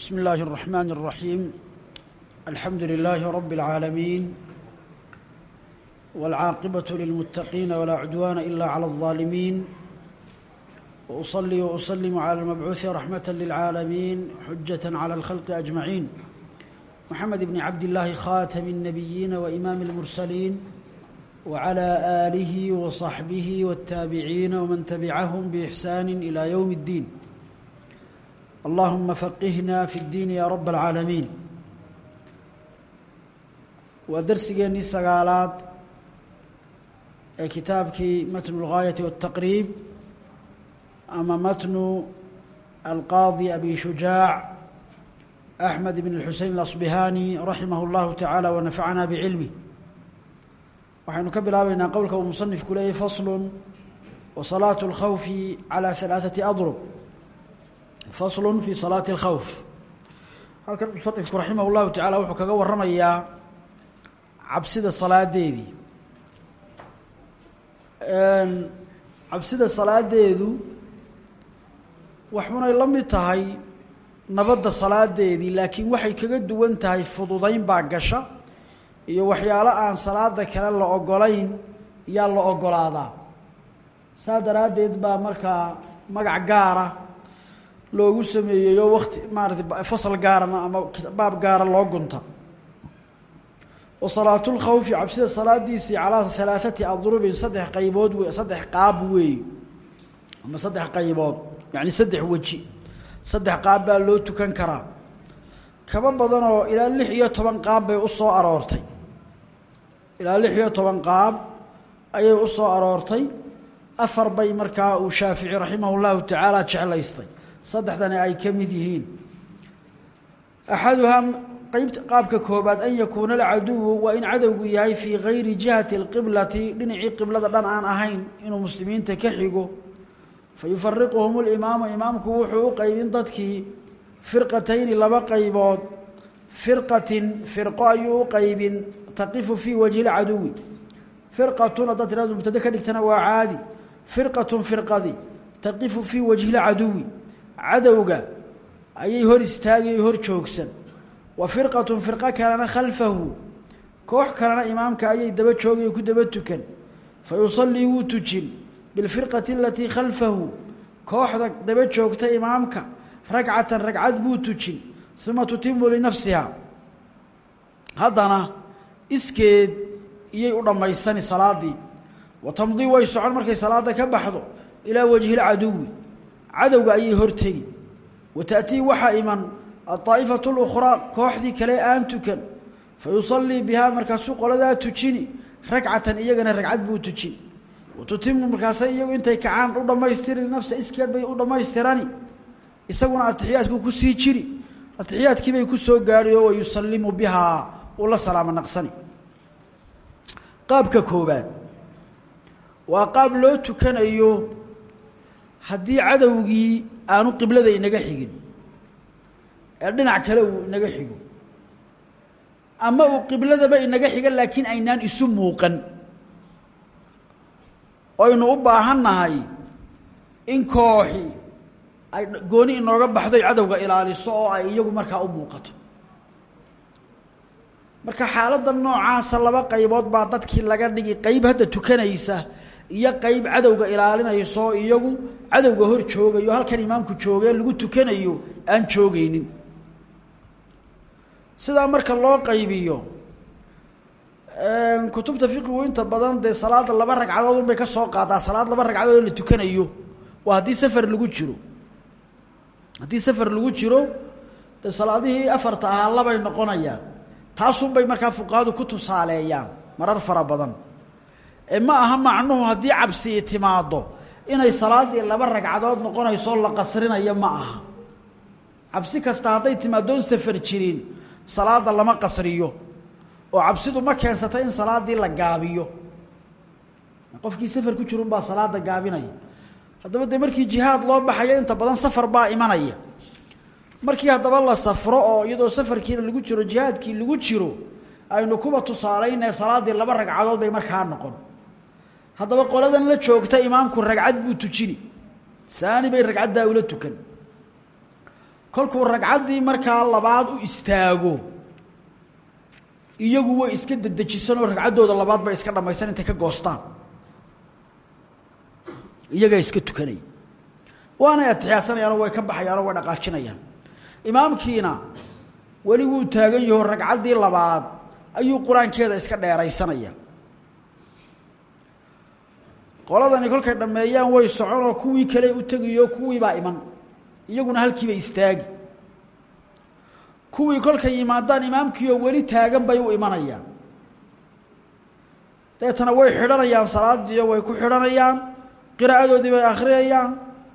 بسم الله الرحمن الرحيم الحمد لله رب العالمين والعاقبة للمتقين ولا عدوان إلا على الظالمين وأصلي وأسلم على المبعوث رحمة للعالمين حجة على الخلق أجمعين محمد بن عبد الله خاتم النبيين وإمام المرسلين وعلى آله وصحبه والتابعين ومن تبعهم بإحسان إلى يوم الدين اللهم فقهنا في الدين يا رب العالمين waa darsigeennii sagaalaad ee kitaabkii matnu اlgaayati waالtaqriib ama matnu alqaadi abi shujaac axmed bn اlxusein اlasbihani raximah اllahu tacaala wanafacana bicilmih waxaynu ka bilaabaynaa qowlka uu musanifku leeyay faslu wasalaaة اlkhawfi calى ثalaaثaةi adrub faslu fi salaati اlkhawf halkan musanifku raximah اllahu tacala wuxuu kaga waramayaa cabsida salaadeedii cabsida salaadeedu waxunay la mid tahay nabadda salaadeedii laakiin waxay kaga duwan tahay fududayn baa gasha iyo waxyaalo aan salaada kale la ogolayn yaa la ogolaadaa saa daraaddeed baa markaa magac gaara loogu sameeyeyo wakti maarata fasal gaarana ama baab gaara loo gunta. Wa salaatulkhawfi cabsida salaadiisii calaa halaaثati adrubin saddex qaybood we saddex qaab weey ama saddex qaybood yacni saddex weji. Saddex qaab baa loo tukan karaa. Kaba badanoo ilaa lix iyo toban qaab bay u soo aroortay. Ilaa lix iyo toban qaab ayay u soo aroortay. Afar bay markaa uu shaafici raximah اllahu tacaala jeclaystay saddexdani ay ka mid yihiin axaduhaa qeybt qaabka koobaad an yakuuna alcaduwu waa in cadowgu yahay fii gayri jihati اlqiblati dhinacii qiblada dhan aan ahayn inuu muslimiinta ka xigo fayufariquhum اlimaamu imaamku wuxuu u qeybin dadkii firqatayni laba qaybood firqatin firqo ayuu u qeybin taqifu fii wajhi اlcaduwi firqatun haddaad tirado mubtade ka dhigtana waa caadi firqatun firqadi taqifu fii wajhi اlcaduwi cadowga ayay hor istaagay hor joogsan. Wa firqatun firqo kalena khalfahu. Koox kalena imaamka ayay daba joogay ku daba tukan. Fa yusallii wuu tujin. Bilfirqati alatii khalfahu. Kooxda daba joogta imaamka ragcatan ragcad buu tujin. Uma tutimu linafsiha. Haddana iskeed iyay u dhammaysani salaadii. Wa tamdii way socon markay salaada ka baxdo ilaa wajhi lcaduwi cadowga ayay hortegi wa ta'tii waxaa iman aطaa'ifatu اlukhraa kooxdii kale aan tukan. Fa yusallii bihaa markaasuu qoladaa tujini ragcatan iyagana ragcad buu tujin. Wa tutimu iyagu intay kacaan u dhammaystiri nafsa iskeed bay u dhammaystirani. Isaguna atixiyaadku ku sii jiri. Atixiyaadkiibay ku soo gaadhi oo wayusalimu bihaa uu la salaamo naqsani. Qaabka koobaad waa qaab loo tukanayo haddii cadowgii aanu qiblada inaga xigin ee dhinac kale uu inaga xigo ama uu qibladaba inaga xiga laakiin aynaan isu muuqan oynu u baahannahay in kooxi ay gooni inooga baxdoy cadowga ilaaliso oo ay iyagu markaa u muuqato. Marka xaaladda noocaasa laba qaybood baa dadkii laga dhigi qeyb hadda tukanaysa iyo qeyb cadowga ilaalinayso iyagu cadowga hor joogayo halkan imaamku joogee lagu tukanayo aan joogaynin. Sidaa marka loo qaybiyo kutubta fiqigu inta badan dee salaada laba ragcadood unbay ka soo qaadaa salaad laba ragcadood oo la tukanayo waa haddii safar lagu jiro. Haddii safar lagu jiro dee salaadihii afarta ahaa labay noqonayaan taasunbay markaa fuqahadu ku tusaaleeyaan marar fara badan ma aha macnuhu haddii cabsii timaado. Inay salaaddii laba ragcadood noqonayso la qasrinayo ma aha. Cabsi kasta hadday timaadoon safar jirin salaada lama qasriyo. Oo cabsidu ma keensata in salaaddii la gaabiyo. Qofkii safar ku jirun baa salaada gaabinaya. Haddaba markii jihaad loo baxayo inta badan safar baa imanaya. Markii haddaba la safro oo iyadoo safarkiina lagu jiro jihaadkii lagu jiro aynu kuba tusaalaynee salaaddii laba ragcadood bay markaa noqon haddaba qoladan la joogta imaamku ragcad buu tujini. Saani bay ragcaddaa ula tukan. Kolkuu ragcaddii markaa labaad u istaago iyagu way iska dedejisan oo ragcaddooda labaad bay iska dhamaysan intay ka goostaan. Iyagaa iska tukanaya waanay atixyaadsanayaan way ka baxayaan oo way dhaqaajinayaan. Imaamkiina weli wuu taagan yaho ragcaddii labaad ayuu qur'aankeeda iska dheeraysanaya qoladani kolkay dhammeeyaan way soconoo kuwii kale u tegiyo kuwiibaa iman. Iyaguna halkiibay istaagi. Kuwii kolkay yimaadaan imaamkiioo weli taagan bay u imanayaan. Deetana way xidhanayaan salaadiiyo way ku xidhanayaan. Qiraa'adoodii bay akhriyayaan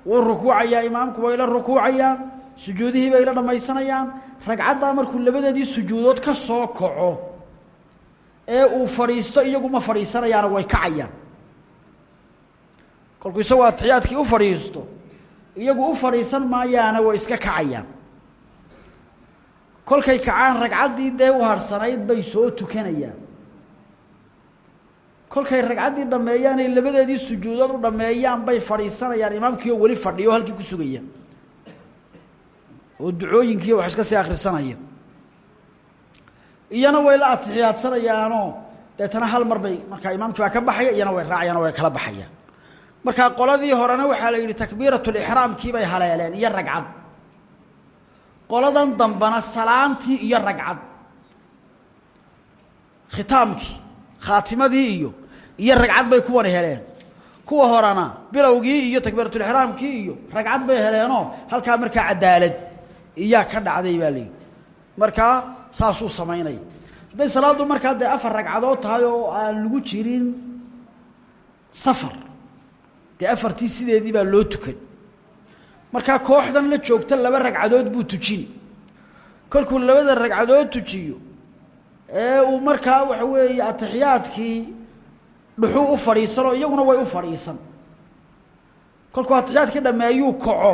wuu rukuucayaa imaamku way la rukuucayaan. Sujuudihii bay la dhammaysanayaan. Ragcaddaa markuu labadeedii sujuudood ka soo kaco ee uu fadhiisto iyagu ma fadhiisanayaana way kacayaan kolkuu isagoo atixiyaadkii u fadhiisto iyagu u fadhiisan maayaana way iska kacayaan. kolkay kacaan ragcaddii dee u harhsanayd bay soo tukanayaan. kolkay ragcaddii dhammeeyaan ay labadeedii sujuudood u dhammeeyaan bay fadhiisanayaan imaamkii oo weli fadhiyo halkii ku sugaya oo ducooyinkii wax iska sii akhrisanaya. iyana way la atixiyaadsanayaanoo deetana hal mar bay markaa imaamkii baa ka baxaya iyana way raacayaan way kala baxayaan markaa qoladii horena waxaa la yidhi takbiiratulixraamkii bay haleeleen iyo ragcad. Qoladan dambana salaantii iyo ragcad. Khitaamkii khaatimadii iyo iyo ragcad bay kuwani heleen. Kuwa horena bilowgii iyo takbiiratulixraamkii iyo ragcad bay heleenoo halkaa markaa cadaalad iyaa ka dhacday baa layidhi markaa saasuu samaynaya hadday salaaddu markaa dee afar ragcadood tahay oo aan lagu jirin safar dee afartii sideedii baa loo tukan. Markaa kooxdan la joogta laba ragcadood buu tujini kolkuu labada ragcadood tujiyo ee uu markaa waxa weeye atixiyaadkii dhuxuu u fadhiisanoo iyaguna way u fadhiisan. Kolkuu atixiyaadkii dhammeeyuu kaco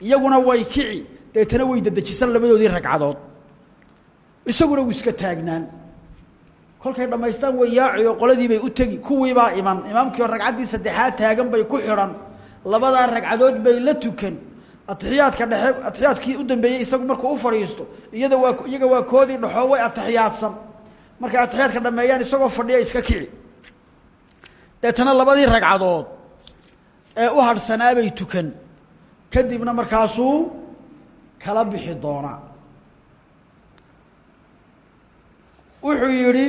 iyaguna way kici. Deetana way dedejisan labadoodii ragcadood. Isaguna wuu iska taagnaan kolkay dhammaystaan way yaaci oo qoladiibay u tegi. Kuwiibaa iman. Imaamkii oo ragcaddii saddexaad taagan bay ku xidhan labadaa ragcadood bay la tukan. Atixiyaadka dhexe atixiyaadkii u dambeeyey isagu markuu u fadhiisto iyada waa iyaga waa koodii dhexoo way atixiyaadsan markay atixiyaadka dhameeyaan isagoo fadhiya iska kici. Deetana labadii ragcadood ee u hadhsanaabay tukan. Kadibna markaasuu kala bixi doonaa. Wuxuu yidhi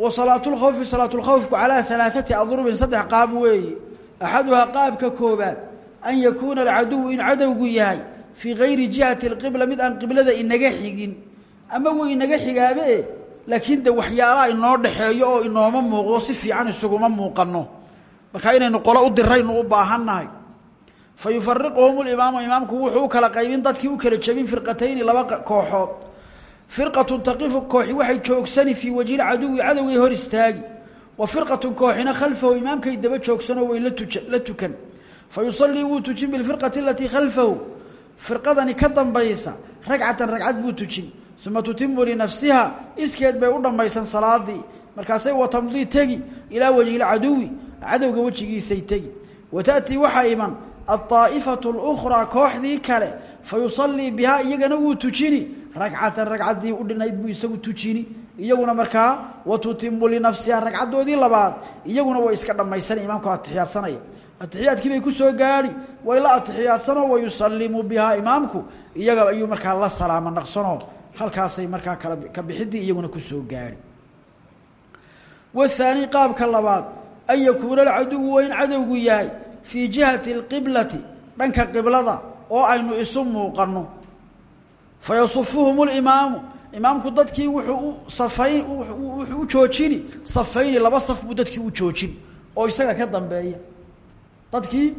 wasalaatulkhawfi salaatulkhawfku calaa alaaati adrubin saddex qaab weeye axaduhaa qaabka koobaad an yakuuna alcaduwu in cadowgu yahay fii gayri jihati alqibla mid aan qiblada inaga xigin ama wuu inaga xigaabe laakiin de waxyaalaha inoo dhexeeyo oo inooma muuqdo si fiican isuguma muuqanno markaa inaynu qolo u diraynu u baahannahay fa yufariquhum limaamu imaamku wuxuu u kala qaybin dadkii u kala jebin firqatayni laba kooxood firqatun taqifu kooxi waxay joogsani fii wajhil caduwi cadowgay hor istaagi. Wa firqatun kooxina khalfahu imaamkay daba joogsanoo way la tukan. Fa yusallii wuu tujin bilfirqati alatii khalfahu. Firqadani ka dambaysa ragcatan ragcad buu tujin. Uma tutimu linafsiha iskeed bay u dhammaysan salaadii. Markaasay watamdii tegi ilaa wajhilcaduwi cadowga wejigiisay tegi. Wa ta'tii waxaa iman aaa'ifatu اlukhraa kooxdii kale. Fa yusallii iyagana wuu tujini ragcatan ragcaddii u dhinayd buu isagu tujini. Iyaguna markaa wa tutimu linafsiha ragcaddoodii labaad. Iyaguna way iska dhammaysanay imaamku atixiyaadsanaya. Atixiyaadkii bay ku soo gaari way la atixiyaadsanoo wa yusalimu bihaa imaamku iyaga ayuu markaa la salaamo naqsanoo. Halkaasay markaa kala ka bixidii iyaguna ku soo gaari wahaani qaabka labaad an yakuuna alcaduwu waa in yahay fii jihati اlqiblati dhanka qiblada oo aynu isu muuqanno fayasufuhum اlimaamu imaamku dadkii wuxuu u safayn wuxuu u joojini safayni laba saf buu dadkii u joojin oo isaga ka dambeeya dadkii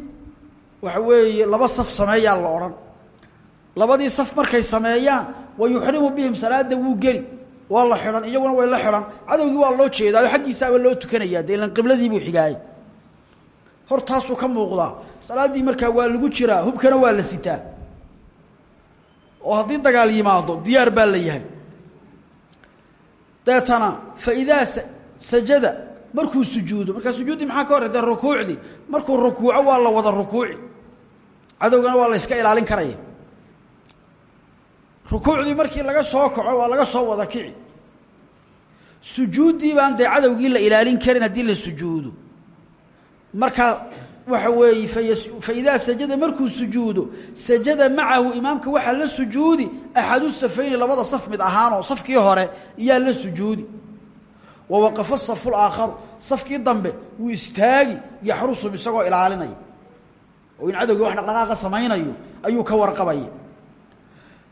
waxa weeye laba saf sameeyaa la odhan labadii saf markay sameeyaan wa yuxrimu bihim salaada wuu geli waa la xidhan iyaguna way la xidhan cadowgii waa loo jeedaayo xaggiisaaba loo tukanayaa de ilan qibladii buu xigaayay hor taasuu ka muuqdaa salaaddii markaa waa lagu jiraa hubkana waa la sitaa oo haddii dagaal yimaado diyaar baa la yahay. Deetana fa idaa sajada markuu sujuudo markaa sujuuddii maxaa ka horey dee rukuucdii markuu rukuuco waa la wada rukuuci. Cadowgana waa la yska ilaalin karaya rukuucdii markii laga soo kaco waa laga soo wada kici. Sujuuddii baan dee cadowgii la ilaalin karin haddii la sujuudo. Marka waxa weeye fa idaa sajada markuu sujuudo sajada macahu imaamka waxaa la sujuudi axadu safayni labada saf mid ahaanoo safkii hore iyaa la sujuudi. Wa waqafa safu laakharu safkii dambe wuu istaagi yaxrusum isagoo ilaalinaya. Oo in cadowgii wax dhaqdhaqaaqa samaynayo ayuu ka warqabaya.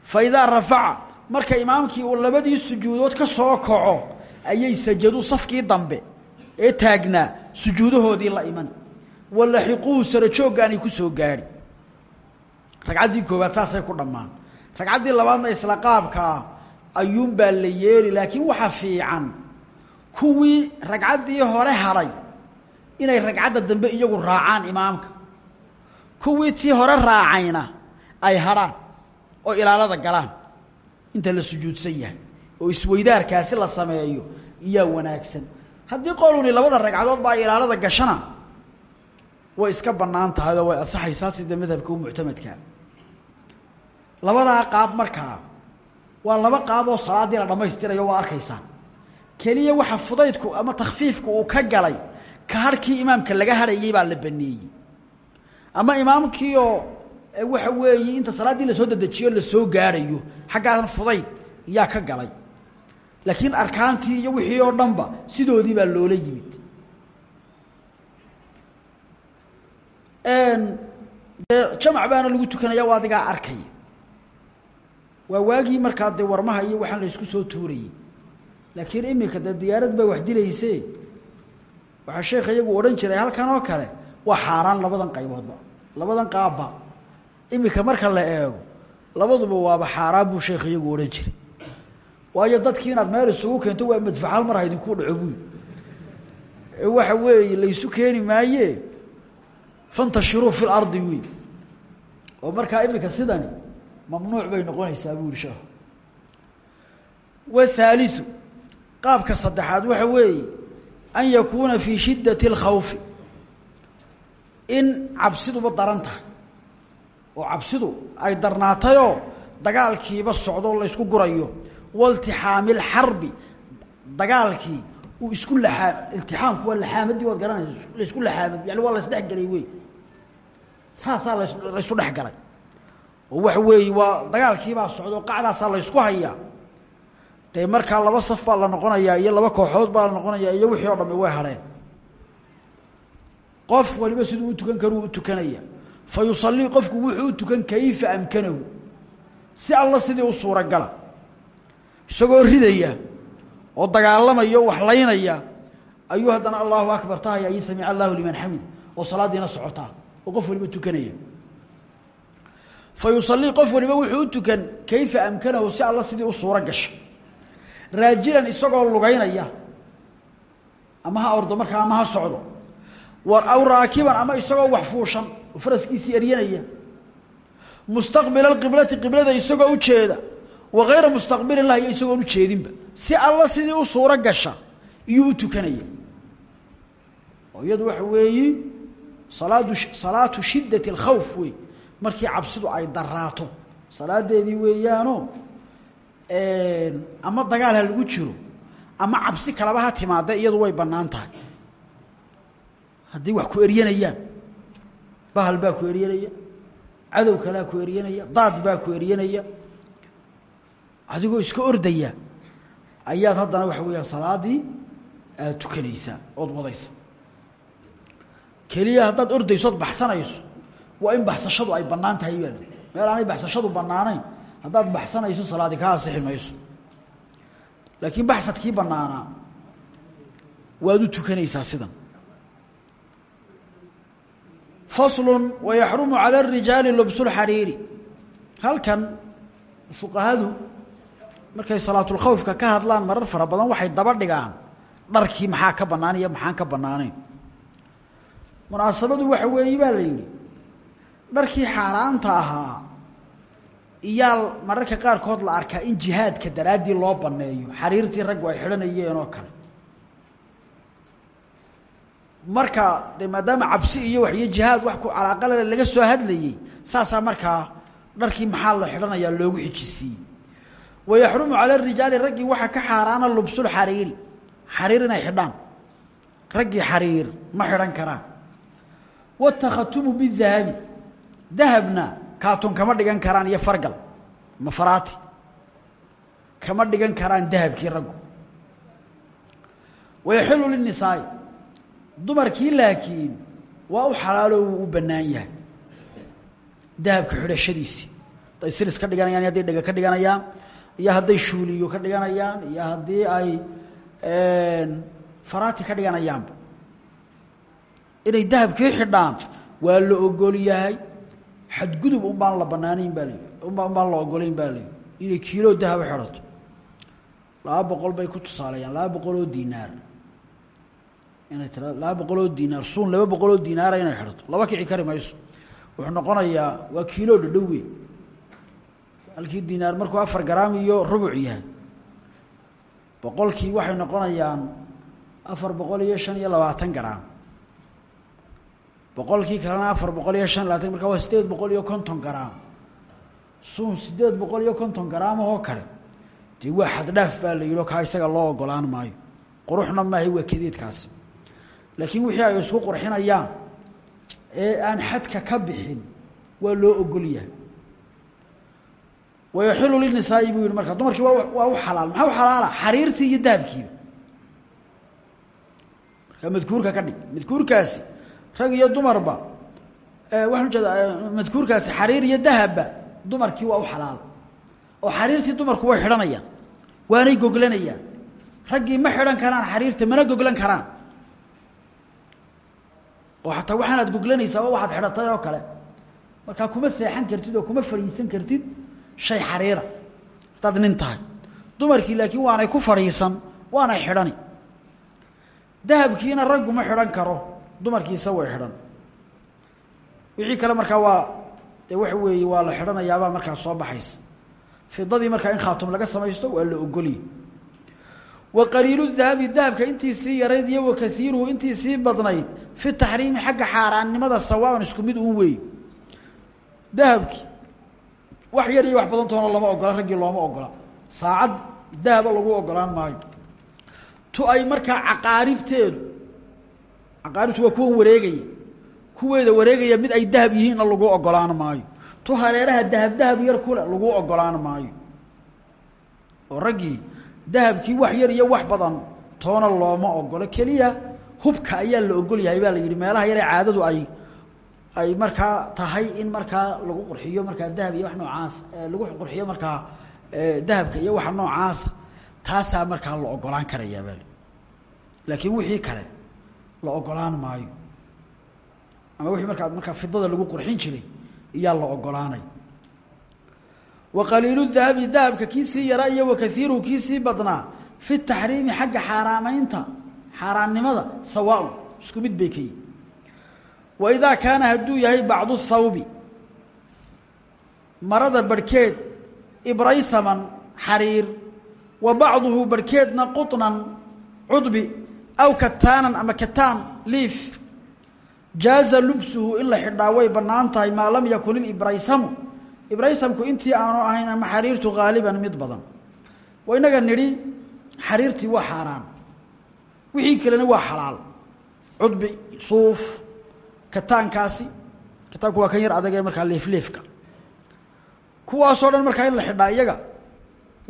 Fa idaa rafaca marka imaamkii uu labadii sujuudood ka soo kaco ayay sajadu safkii dambe ee taagnaa sujuudahoodii la iman walaxiquuhu sarajooggaanay ku soo gaadhi. Ragcaddii koowaad saasay ku dhammaan. Ragcaddii labaadna isla qaabkaa ayuunbaa la yeeli laakiin waxaa fiican kuwii ragcaddii hore hadhay inay ragcadda dambe iyagu raacaan imaamka. Kuwii tii hore raacayna ay hadhaan oo ilaalada galaan. Inta la sujuudsan yahay oo isweydaarkaasi la sameeyo iyaa wanaagsan. Haddii qoluni labada ragcadood baa ilaalada gashana way iska bannaan tahay oo way ansaxaysaa sida madhabka u muctamadkaa labadaa qaab markaa waa laba qaab oo salaaddii la dhammaystirayo waa arkaysaa keliya waxa fudaydku ama takhfiifku uu ka galay ka harhkii imaamka laga hadhayay baa la baneeyey. Ama imaamkiioo waxa weeye inta salaaddii la soo dedejiyo la soo gaadhayo xaggaasna fudayd yaa ka galay. Laakiin arkaantii iyo wixii oo dhanba sidoodii baa loola yimid dee jamac baana lagu tukanaya waa adigaa arkaya waa waagii markaa dee warmaha iyo waxaan la isku soo tuurayey laakiin iminka dee diyaarad baa wax dilayse waxaa sheekha iyagu odhan jiray halkan oo kale waa xaaraan labadan qayboodba labadan qaabba iminka marka la eego labaduba waaba xaaraan buu sheekh iyagu odhan jiray. Waayo dadkii inaad meel isugu keento waa madfacal mar ha idinku dhaco buy waxa weeye laysu keeni maaye fantashiruu fi lardi wey oo markaa iminka sidani mamnuuc bay noqonaysaa buu yihi sheekhu. Wthaaliu qaabka saddexaad waxa weeye an yakuuna fii shiddati اlkhawfi in cabsiduba daran tahay. Oo cabsidu ay darnaatayoo dagaalkiiba socdo laysku gurayo. Waltixaami اlxarbi dagaalkii uu isku laaa iltixaamku waa laxaamadii waad garanaysa laysku laxaamad yani waa laysdhex gelay wey saasaa laysu dhex galay. Oo waxa weeye waa dagaalkiibaa socdo qacdaasaa laysku hayaa. Dee markaa laba saf baa la noqonayaa iyo laba kooxood baa la noqonayaa iyo wixii o dhami way hadheen qof waliba siduu u tukan karuu u tukanaya. Fa yusallii qofku wuxuu u tukan kayfa amkanahu? Si alla sidii u suuragala isagoo ridaya oo dagaalamaya o waxlaynaya ayuu haddana allahu akbar tahaya iyo samic allahu liman xamid. Oo salaadiina socotaa oo qof waliba tukanaya. Fa yusallii qof waliba wuxuu u tukan kayfa amkanahu? Si alla sidii u suuro gasha. Raajilan isagoo lugaynaya ama ha ordo markaa ama ha socdo. Aw raakiban ama isagoo wax fuushan oo faraskiisii eryanaya. Mustaqbila qiblati qiblada isagoo ujeeda wa gayra mustaqbili lah iyo isagoon ujeedinba si alla sidii u suuro gasha salaatu shiddati اlkhawf wey. Markii cabsidu ay daraato salaadeedii weeyaano ama dagaal ha lagu jiro ama cabsi kalaba ha timaada iyadu way bannaan tahay. Haddii wax ku eryanayaan. Bahal baa ku eryanaya. Cadow kalea ku eryanaya. Daad baa ku eryanaya. Adigoo iska ordaya ayaad haddana waxa weeyaan salaadii aad tukanaysaa ood wadaysa keliya haddaad ordayso ood baxsanayso. Waa in baxsashadu ay bannaan tahay baa meel aanay baxsashadu bannaanayn haddaad baxsanayso salaadi ka asixi mayso. Laakiin baxsadkii bannaanaa waad u tukanaysaa sidan. Faslu wayaxrumu cala arijaali lubsulxariiri halkan fuqahadu markay salaatulkhawfka ka hadlaan marar fara badan waxay daba dhigaan dharkii maxaa ka bannaan iyo maxaan ka bannaanayn munaasabadu waxa weeye baa la yidhi dharkii xaaraanta ahaa iyaa mararka qaarkood la arkaa in jihaadka daraaddii loo banneeyo xariirtii raggu ay xidhanayeen oo kale. Marka de maadaama cabsi iyo wax iyo jihaad wax ku calaaqalale laga soo hadlayey saasaa markaa dharkii maxaa la xidhanayaa loogu xijisiiyey wayaxrumu cala rijaali raggii waxaa ka xaaraana lubsul xariiri xariir inay xidhaan. Raggii xariir ma xidhan karaan watakhatumu bidahabi dahabna kaatun kama dhigan karaan iyo fargal. Mafaraati kama dhigan karaan dahabkii raggu. Wayaxilu linisaai dumarkii laakiin waa u xalaalo wuu u bannaan yahay. Dahabka xidhashadiisii hadday silis dhiganayaan iyo hadday ka dhiganayaan iyo hadday shuuliyo ka dhiganayaan iyo haddii ay faraati ka dhiganayaanba inay dahabkii xidhaan waa la ogol yahay. Xadgudub un baan la banaanayn baa layihi un baan la ogolayn baa layihi inay kiilo dahaba xidhato. Laba boqol bay ku tusaaleeyaan laba boqol oo dinaar inay tira laba boqol oo dinaar suun laba boqol oo dinaara inay xidhato. Laba kici kari mayso. Wuxuu noqonayaa waa kiilo dhadhow wey halkii dinaar markuu afar garaam iyo rubuc yahay. Boqolkii waxay noqonayaan afar boqol iyo shan iyo labaatan garaam boqolkii kalena afar boqol iyo shan labaatan marka waa sideed boqol iyo konton garaam. Suun sideed boqol iyo konton garaam oo kale. Dee waa xaddhaaf baa la yidhi kaa isaga loo ogolaan maayo. Quruxna maahay waa kadeedkaasi laakiin wixii ay isku qurxinayaan ee aan xadka ka bixin waa loo ogol yahay. Wayaxilu linisaai buu yihi marka dumarkii waa u xalaal. Maxaa u xalaala? Xariirtii iyo dahabkiiba. Marka madkuurka ka dhig. Madkuurkaasi rag iyo dumarba. Waxaan ujeeda madkuurkaasi xariir iyo dahabba dumarkii waa u xalaal. Oo xariirtii dumarku way xidhanayaan waanay goglanayaan. Raggii ma xidhan karaan xariirta mana goglan karaan. Oo xataa waxaanaad goglanaysaaba waxaad xidhatay oo kale. Markaa kuma seexan kartid oo kuma fadhiisan kartid shay xariira. Haddaad nin tahay. Dumarkii laakiin waanay ku fadhiisan waanay xidhani. Dahabkiina raggu ma xidhan karo dumarkiisa way xidhan. Wixii kale markaa waa waxa weeye waa la xidhanayaabaa markaa soo baxaysa. Fidadii markaa in khaatum laga samaysto waa la ogoliyey wa qaliilu dahabi dahabka intiisii yarayd iyo wa kaiiruhu intiisii badnayd fi taxriimi xagga xaaraannimada sawaaban isku mid uun weey dahabkii wax yar iyo wax badan toona lama ogola raggii looma ogola. Saacad dahaba lagu ogolaan maayo. Tu ay markaa caqaaribteedu caqaaribtu waa kuwan wareegaya kuweeda wareegaya mid ay dahab yihiinna lagu ogolaan maayo. Tu hareeraha dahab dahab yar kule lagu ogolaan maayo. Oo raggii dahabkii wax yar iyo wax badan toona looma ogolo. Keliya hubka ayaa la ogol yahay baa la yidhi meelaha yaree caadadu ay ay markaa tahay in markaa lagu qurxiyo markaa dahab iyo wax noocaas lagu qurxiyo markaa dahabka iyo waxa noocaasa taasaa markaa la ogolaan karayaa baa laakiin wixii kale la ogolaan maayo. Ama wixii markaa markaa fidada lagu qurxin jiray iyaa la ogolaanay wa qaliilu dahabi dahabka kii sii yaraa iyo wa kaiiruhu kii sii badnaa fi taxriimi xagga xaaraamaynta xaaraannimada sawaaun isku mid bay ka yihi wa idaa kaana hadduu yahay bacdu thawbi marada barhkeed ibraysaman xariir wa bacduhu barhkeedna quطnan cudbi aw kataanan ama kataan liif jaaza lubsuhu in la xidhaa way bannaan tahay maa lam yakun ilibraysamu ibraysamku intii aanu ahayn ama xariirtu haaliban mid badan wa inaga nidhi xariirtii waa xaaraan wixii kalena waa xalaal cudbi suuf kataankaasi kataanku waa kan yar adag ee markaa leefleefka kuwaasoo dhan markaa in la xidhaa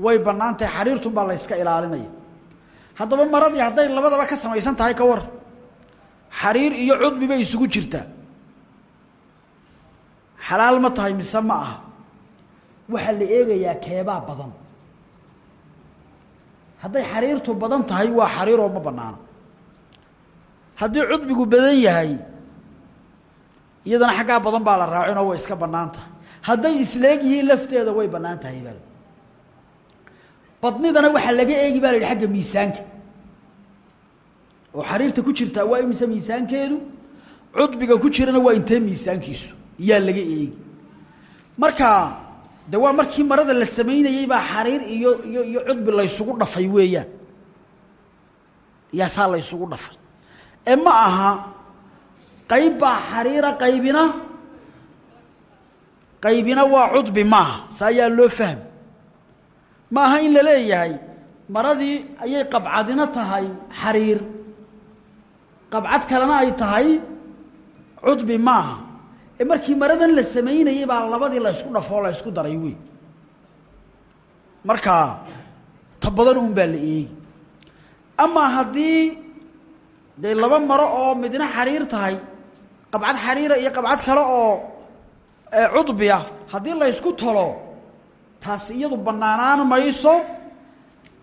way bannaan tahay xariirtun baa la yska ilaalinaya haddaba maradii hadday labadaba ka samaysan tahay ka war. Xariir iyo cudbi bay isugu jirtaa xalaal ma tahay mise ma aha. Waxaa la eegayaa keebaa badan. Hadday xariirtu badan tahay waa xariiroo ma banaano haddii cudbigu badan yahay iyadana xaggaa badan baa la raacinoo way iska bannaan tahay. Hadday isleeg yihiin lafteeda way bannaan tahay baa badnidana waxaa laga eegi baa la agga miisaanka. oo xariirta ku jirtaa waa imise miisaankeedu cudbiga ku jirana waa intee miisaankiisu? Yaa laga eegi. Marka de waa markii marada la samaynayey baa xariir iyo iyo iyo cudbi laysugu dhafay weeyaan. Yaa saa laysugu dhafay. Ee ma aha qayb baa xariira qaybina qaybina waa cudbi maaha. Saa ayaa loo fahmi ma aha in la leeyahay. Maradii ayay qabcadina tahay xariir. Qabcad kalena ay tahay cudbi maaha. Ee markii maradan la samaynayay baa labadii la ysku dhafoo la ysku daray wey. Markaa ta badan un baa la eegi amaa haddii dee laba maro oo midna xariir tahay qabcad xariira iyo qabcad kale oo cudbiya haddii la ysku talo taasi iyadu bannaanaan mayso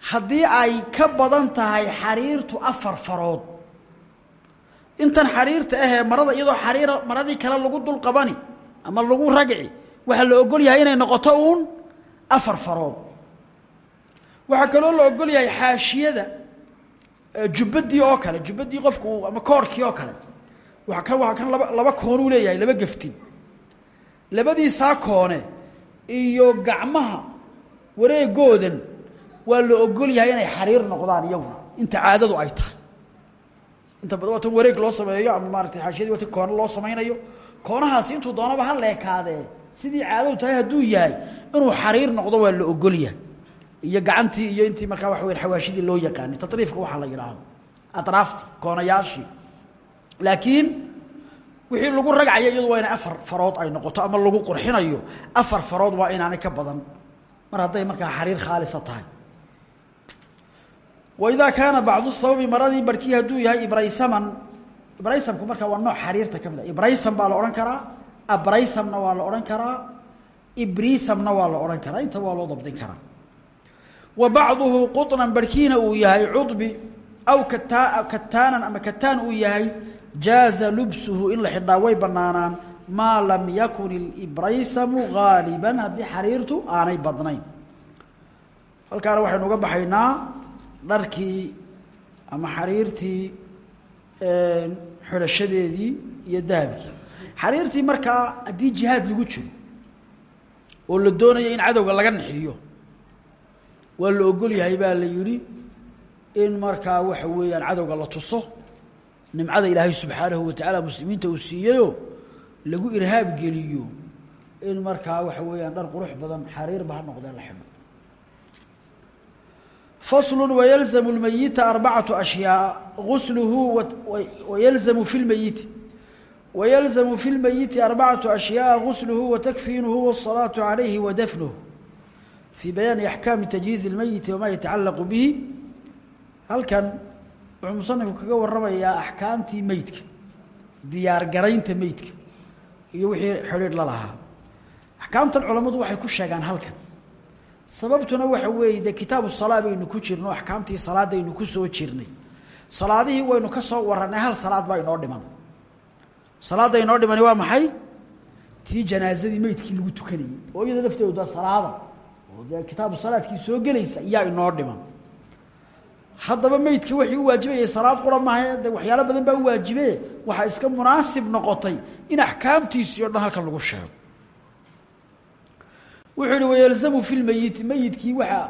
haddii ay ka badan tahay xariirtu afar farood. Intan xariirta ahee marada iyadoo xariira maradii kale lagu dul qabani ama lagu ragci waxaa la ogol yahay inay noqoto uun afar farood. Waxaa kaloo la ogol yahay xaashiyada jubbadii oo kale jubbadii qofku ama koorkii oo kale. Waa kan waa kan laba laba koonuu leeyahay laba geftin labadiisaa koone iyo gacmaha wareegoodan waa la ogol yahay inay xariir noqdaan iyaguna inta caadadu ay tahay. Inta badan waa tan wareeg loo sameeyo ama maaratay xaashiyadii waa tan koone loo samaynayo. Koonahaasi intuu doonaba ha leekaadee sidii caadadu tahay hadduu yahay inuu xariir noqdo waa la ogol yahay. Iyo gacantii iyo intii markaa waxa weya xawaashidii loo yaqaanay. Tatriifka waxaa la yidhaahdo. Atraafti koonayaashii. Laakiin wixii lagu ragcayo iyadu waa inay afar farood ay noqoto ama lagu qurxinayo. Afar farood waa inaanay ka badan. Mar hadday markaa xariir khaalisa tahay. Waidaa kaana bacdu sababi maradii barhkii hadduu yahay ibraysaman ibraysamku markaa waa nooc xariirta ka ibraysam baa la odhan karaa abraysamna waa la odhan karaa ibrisamna waa la odhan karaa. Inta waa loo dabdin karaa. Wa bacduhu quطnan barhkiina uu yahay cudbi aw kataa kataanan ama kataan uu yahay jaaza lubsuhu in la xidhaa way banaanaan maa lam yakun ilibraysamu gaaliban haddii xariirtu aanay badnayn. Halkaana waxaynu uga baxaynaa dharkii ama xariirtii xidhashadeedii iyo dahabkii. Xariirtii markaa haddii jihaad lagu jiro oo la doonayo in cadowga laga nixiyo waa la ogol yahay baa la yidhi in markaa waxa weeyaan cadowga la tuso nimcada ilaahay subxaanahu watacaala muslimiinta uu siiyeyoo lagu irhaab geliyo in markaa waxa weeyaan dhar qurux badan xariirba ha noqdee la xidho faslu wayalzamu lmayita arbacatu ashyaaa usluhu wayalzamu fi lmeyiti wayalzamu fi lmeyiti arbacatu ashyaaa gusluhu watakfiinuhu wasalaatu calayhi wadafnuhu fii bayaani axkaami tajhiizi اlmeyiti wamaa yatacalaqu bihi. Halkan wuxuu musanifku kaga waramayaa axkaamtii meydka diyaar garaynta meydka iyo wixii xidhiidh la lahaa. Axkaamtan culammadu waxay ku sheegaan halkan. Sababtuna waxa weeye dee kitaabu salaa baynu ku jirno axkaamtii salaadaynu ku soo jirnay. Salaadihii waynu ka soo warannay hal salaad baa inoo dhiman. Salaadda inoo dhimani waa maxay? Tii janaazadii meydkii lagu tukanayey oo iyada lafteedu salaada. Oo dee kitaabu salaadkii soo gelaysa iyaa inoo dhiman haddaba meydka waxay u waajibayay salaad qura maaha de waxyaalo badan baa u waajibe waxaa iska munaasib noqotay in axkaamtiisii o dhan halkan lagu sheego. Wuxuu yihi wayalzamu fi lmeyiti meyidkii waxaa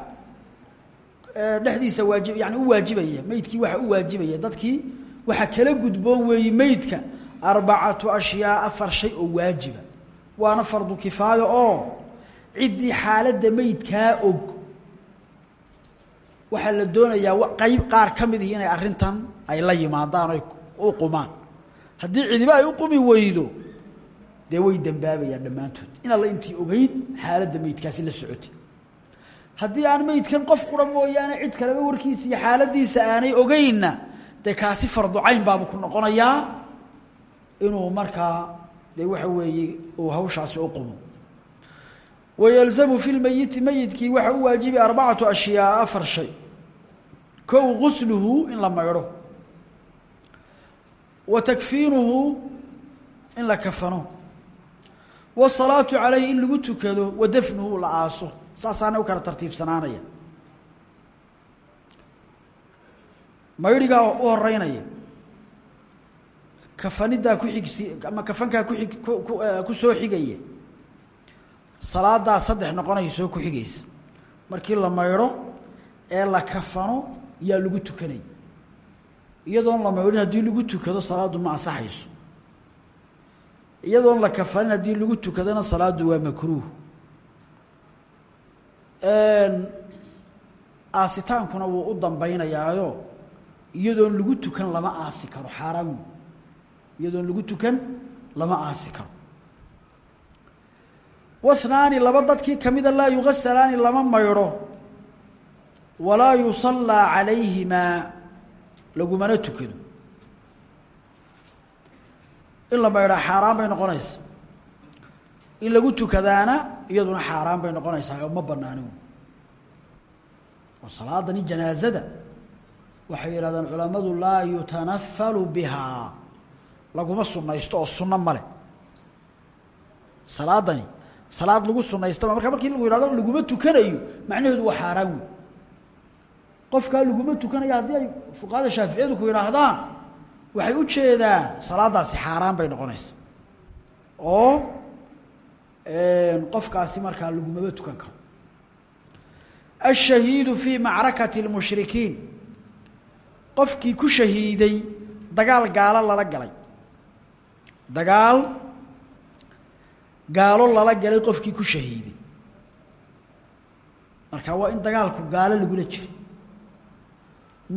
dhexdiisa waajib yani u waajibaya meydkii waxaa u dadkii waxaa kala gudboon weeye meydka arbacatu ashyaa afar shay oo waajiba. Waana fardu kifaayo oo ciddii xaaladda meydkaa og waxaa la doonayaa qayb qaar ka mid ihi inay arrintan ay la yimaadaan oy u qumaan. Haddii cidiba ay u qumi weydo dee way dembaabayaan dhammaantood. In alla intii ogeyd xaaladda meydkaasi la socotay haddii aan meydkan qof qura mooyaane cid kaleba warkiisa iyo xaaladiisa aanay ogeynna dee kaasi farducayn baabu ku noqonayaa inuu markaa dee waxa weeye uu hawshaasi u qumo wayalzamu fi lmeyiti meyidkii waxa u waajibay arbacatu ashyaa afar shay kow gusluhu in la maydho wa takfiinuhu in la kafano wasalaatu calayhi in lagu tukado wa dafnuhu la aaso saasaana u kala tartiibsanaanaya maydhigaa u horeynaya kafanidaa ku xigsi ama kafankaa kuig ku soo xigaya salaadaa saddex noqonaysoo ku xigaysa. Markii la maydho ee la kafano yaa lagu tukanaya iyadoon la maydhin haddii lagu tukado salaaddu ma ansaxayso. Iyadoon la kafanin haddii lagu tukadona salaaddu waa makruuh. Aasitaankuna wuu u dambaynayaayo. Iyadoon lagu tukan lama aasi karo xaaraan wey iyadoon lagu tukan lama aasi karo wahnaani laba dadkii kamida laa yugasalaani lama maydho walaa yusallaa calayhimaa lagumana tukado. In la maydhaa xaaraan bay noqonaysa in lagu tukadaana iyaduna xaaraan bay noqonaysaa oo ma banaani oo salaadani janaazada waxay yidhahdeen culamadu laa yutanafalu bihaa laguma sunaysto oo sunno male salaadani salaad lagu sunaystaba marka markii lagu yihahdo laguma tukanayo macnaheedu waa xaaraan wey qofkaa laguma tukanayo haddii ay fuqahada shaaficiyadu ku yidhaahdaan waxay u jeedaan salaadaasi xaaraan bay noqonaysa oo qofkaasi markaa lagumaba tukan karo الشhahiidu fii macrakati الmushrikiin qofkii ku shahiiday dagaal gaalo lala galay dagaal gaalo lala galay qofkii ku shahiiday marka waa in dagaalku gaalo lagula jiray.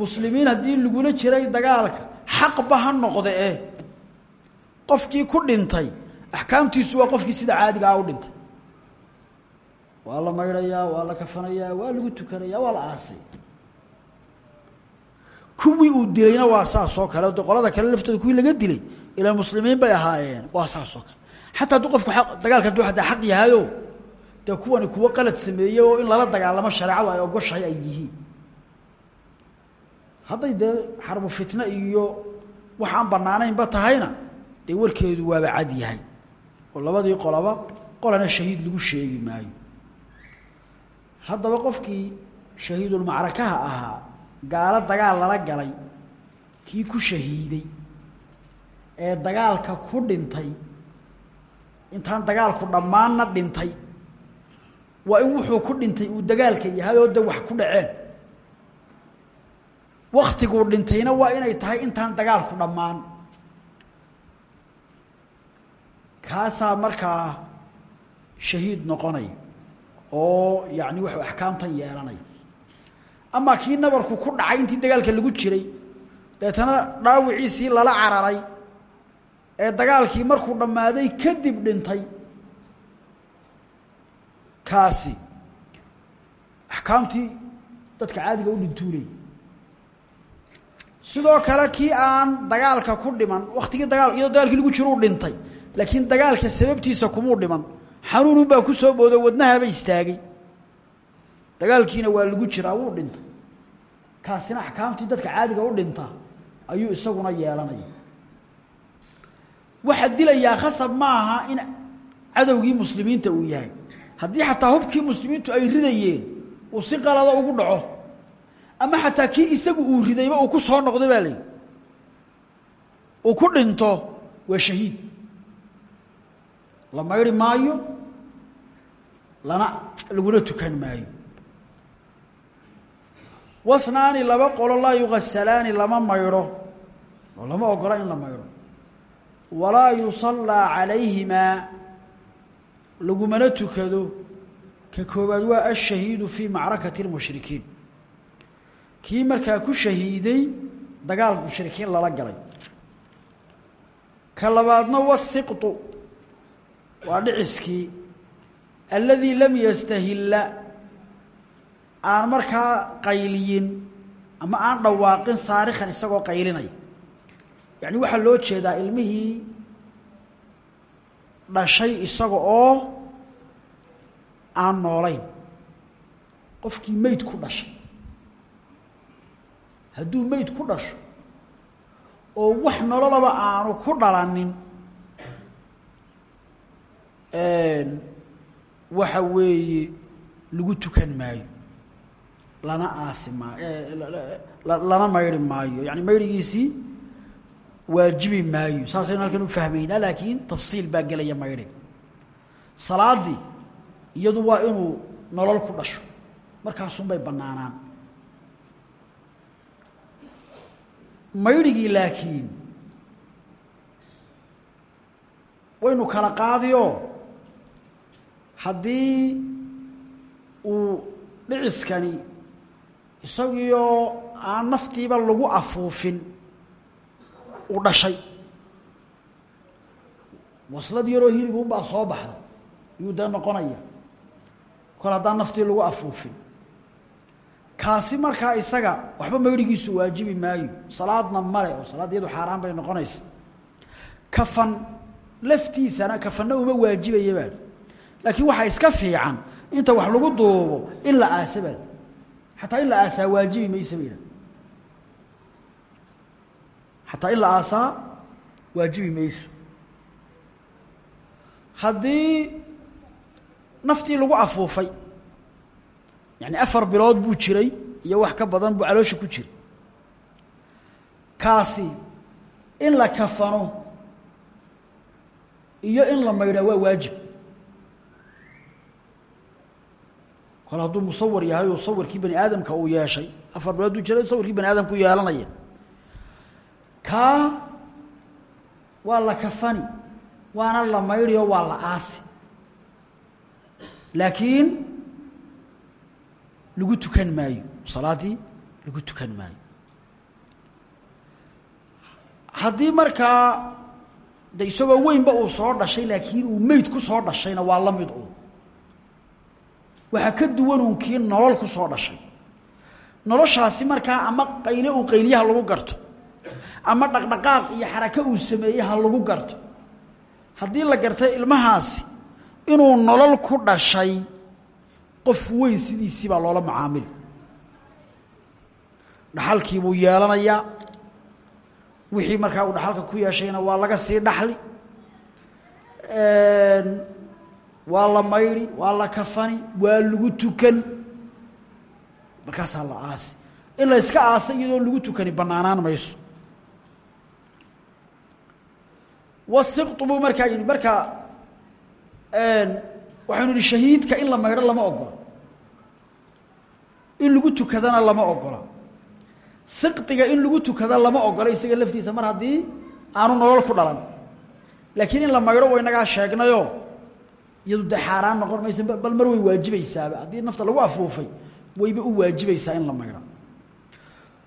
Muslimiin haddii lagula jiray dagaalka xaqba ha noqde e qofkii ku dhintay axkaamtiisu waa qofkii sida caadigaa u dhintay. Waa la maydhayaa waa la kafanayaa waa lagu tukanayaa waa la aasay. Kuwii uu dilayna waa saas oo kale de qolada kale laftooda kuwii laga dilay ilaa muslimiin bay ahaayeen waa saas oo kale xataa hadduu qofku dagaalka hadduu hataa xaq yahayo dee kuwani kuwo qalad sameeyey oo in lala dagaalamo shareecadu ay ogoshahay ay yihiin. Hadday dee xarbu fitne iyo wax aan banaanaynba tahayna dee warkeedu waaba cad yahay. Oo labadii qolaba qolana shahiid lagu sheegi maayo. Haddaba qofkii shahiidulmacrakaha ahaa gaalo dagaal lala galay kii ku shahiiday ee dagaalka ku dhintay intaan dagaalku dhammaanna dhintay. Waa in wuxuu ku dhintay uu dagaalka yahay oo de wax ku dhaceen. Waktiguu dhintayna waa inay tahay intaan dagaalku dhammaan. Kaasaa markaa shahiid noqonaya oo yani wax axkaamtan yeelanaya amaa kii nabarku ku dhacay intii dagaalka lagu jiray deetana dhaawiciisii lala cararay ee dagaalkii markuu dhammaaday kadib dhintay. Kaasi axkaamtii dadka caadiga u dhintuuley sidoo kale kii aan dagaalka ku dhiman waktigii dagaal iyadoo dagaalkii lagu jiro u dhintay laakiin dagaalka sababtiisa kumuu dhiman xanuunun baa ku soo boodo wadnahaaba istaagay. Dagaalkiina waa lagu jiraa wuu dhintay. Kaasina axkaamtii dadka caadiga u dhinta ayuu isaguna yeelanaya waxaa dilayaa khasab maaha in cadowgii muslimiinta uu yahay. Haddii xataa hubkii muslimiintu ay ridayeen uu si qalada ugu dhaco ama xataa kii isagu uu ridayba uu ku soo noqday baa layihi uu ku dhinto waa shahiid. La mayri maayo lana laguna tukan maayo. Wahnaani laba qolo laa yugasalaani lama maydho oo lama ogola in la maydho walaa yusallaa calayhimaa lagumana tukado. Ka koowaad waa ashahiidu fii macrakati اlmushrikiin kii markaa ku shahiiday dagaal mushrikiin lala galay. Ka labaadna wasiqtu. Waa dhiciskii. Alladii lam yastahilla. Aan markaa qayliyin ama aan dhawaaqin saarikhan isagoo qaylinaya yacni waxaa loo jeedaa ilmihii dhashay isaga oo aan noolayn. Qofkii meyd ku dhashay. Hadduu meyd ku dhasho oo wax nololaba aanu ku dhalanin waxa weeye lagu tukan maayo. Lana aasi maayo lana mayri maayo. Yani mayrigiisii waajibi maayo. Saasaynu halkan ufahmaynaa laakiin tafsiil baa gelaya mayri salaadii iyadu waa inuu nolol ku dhasho. Markaasunbay banaanaan maydhigii laakiin waynu kala qaadiyo? Haddii uu dhiciskani isagiioo aan naftiiba lagu afuufin uu dhashay. Waslad yaroo hiligunbaa soo baxda ayuu dee noqonaya. Kol haddaan naftii lagu afuufin. Kaasi markaa isaga waxba maydhigiisu waajibi maayo. Salaadna male oo salaad iyadu xaaraan bay noqonaysa. Kafan laftiisana kafanna uma waajibaya baa laakiin waxaa iska fiican inta wax lagu duubo in la aasa baa xataa in la aasaa waajibi maysa ba xataa in la aasaa waajibi mayso. Haddii naftii lagu afuufay yani afar bilood buu jiray iyo wax ka badan buu caloosha ku jiray. Kaasi in la kafano iyo in la maydhaa waa waajib. Kol hadduu musawar yahay oo sawirkii bani aadamka uu yeeshay afar bilood buu jiray sawirkii bani aadamka u yeelanaya kaa waa la kafani. Waana la maydhi oo waa la aasi. Laakiin lagu tukan maayo. Salaaddii lagu tukan maayo. Haddii markaa de isagoo weynba uu soo dhashay laakiin uu meyd ku soo dhashayna waa la mid un waxaa ka duwan uun kii nolol ku soo dhashay. Noloshaasi markaa ama qayle uu qayliyaha lagu garto ama dhaqdhaqaaq iyo xarako uu sameeyey ha lagu garto. Haddii la gartay ilmahaasi inuu nolol ku dhashay qof weyn sidiisii baa loola macaamili dhaxalkii buu yeelanayaa. Wixii markaa uu dhaxalka ku yeeshayna waa laga sii dhaxli. Waa la maydhi waa la kafani waa lagu tukan. Markaasaa la aasi. In la yska aasa iyadoo lagu tukani banaanaan mayso wasiqtu buu markaa yidhi markaa waxaynu idhi shahiidka in la maydho lama ogola. In lagu tukadana lama ogola. Siqdiga in lagu tukada lama ogola isaga laftiisa mar haddii aanu nolol ku dhalan. Laakiin in la maydho wa inagaa sheegnayo. Iyadu dee xaaraan noqon maysa bal mar way waajibaysaaba haddii nafta lagu afuufay wayba u waajibaysaa in la maydho.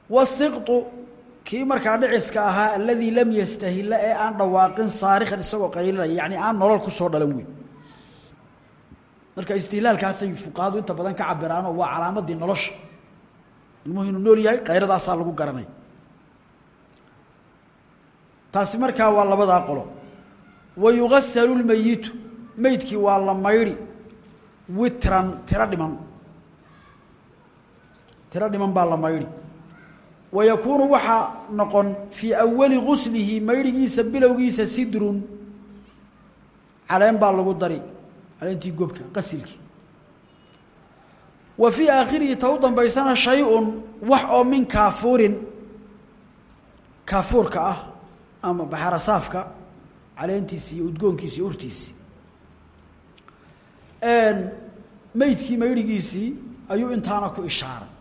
Wasiqtu kii markaa dhiciska ahaa aladii lam yastahila ee aan dhawaaqin saarikan isagoo qaylinaya yani aan nolol ku soo dhalan wey marka istihlaalkaasay fuqahadu inta badan ka cabiraanoo waa calaamadii nolosha. Ilmuhu inuu nool yahay qayradaasaa lagu garanay. Taasi markaa waa labadaa qolo. Wa yugasalu lmayitu meydkii waa la maydhi witran tiro dhiman. Tiro dhiman baa la maydhi wa yakuunu waxaa noqon fii awali guslihi maydhigiisa bilowgiisa sidrun caleen baa lagu dari caleentii gobka qasilkii wa fii aakhirihi ta u dambaysana shay-un wax oo min kaafuurin kaafuurka ah ama baxarasaafka caleentiisi iyo udgoonkiisi iyo urtiisi meydkii maydhigiisii ayuu intaana ku ishaaray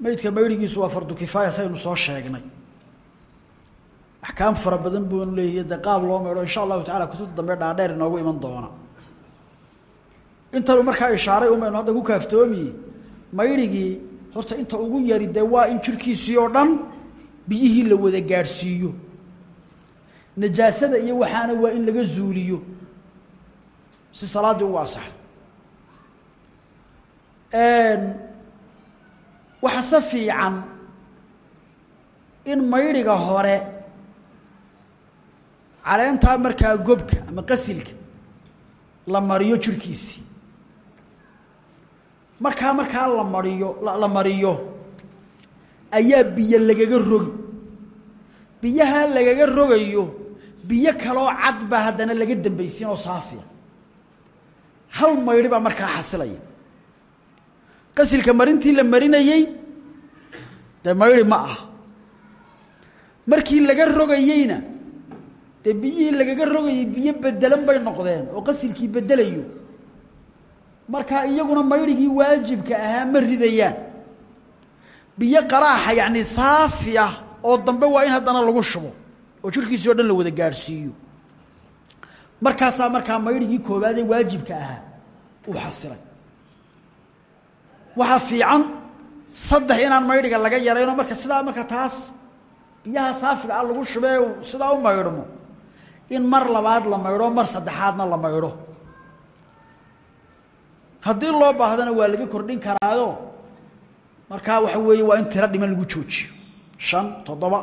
meydka maydhigiisu waa fardu kifaaya saynu soo sheegnay. Axkaam fara badan buunu leeyahiy loo maydho insha allahu tacala kutubta dambe dhaadheer inoogu iman doona. Intanu markaa ishaaray umaynu hadda ku kaaftoomiye maydhigii horta inta ugu yari dee waa in jirhkiisii oo dhan biyihii la wada gaadhsiiyo. Najaasada iyo waxaana waa in laga zuuliyo. Si salaaddii ugu asaxo waxase fiican in maydhiga hore caleentaa markaa gobka ama qasilka la mariyo jirhkiisii markaa markaa la mariyo la mariyo ayaa biyo lagaga rogi. Biyahaa lagaga rogayo biyo kaloo cad baa haddana laga dambaysiin oo saafiya. Hal maydhi baa markaa xasilaya qasilka marintii la marinayey dee maydhi ma ah. Markii laga rogayeyna dee biyihii lagaga rogayey biyo bedelan bay noqdeen oo qasilkii bedelayo markaa iyaguna maydhigii waajibka ahaa ma ridayaan. Biyo qaraaxa yacni saafi ah oo dambe waa in haddana lagu shubo oo jirkiisii o dhan la wada gaadhsiiyo. Markaasaa markaa maydhigii koowaad ee waajibka ahaa? Uu xasilay waxaa fiican saddex inaan maydhiga laga yarayno marka sidaa marka taas biyaha saafiga a lagu shubee sidaa u maydhmo. In mar labaad la maydho mar saddexaadna la maydho. Haddii loo baahdana waa laga kordhin karaayo markaa waxa weeye waa in tiro dhiman lagu joojiyo. Shan toddoba.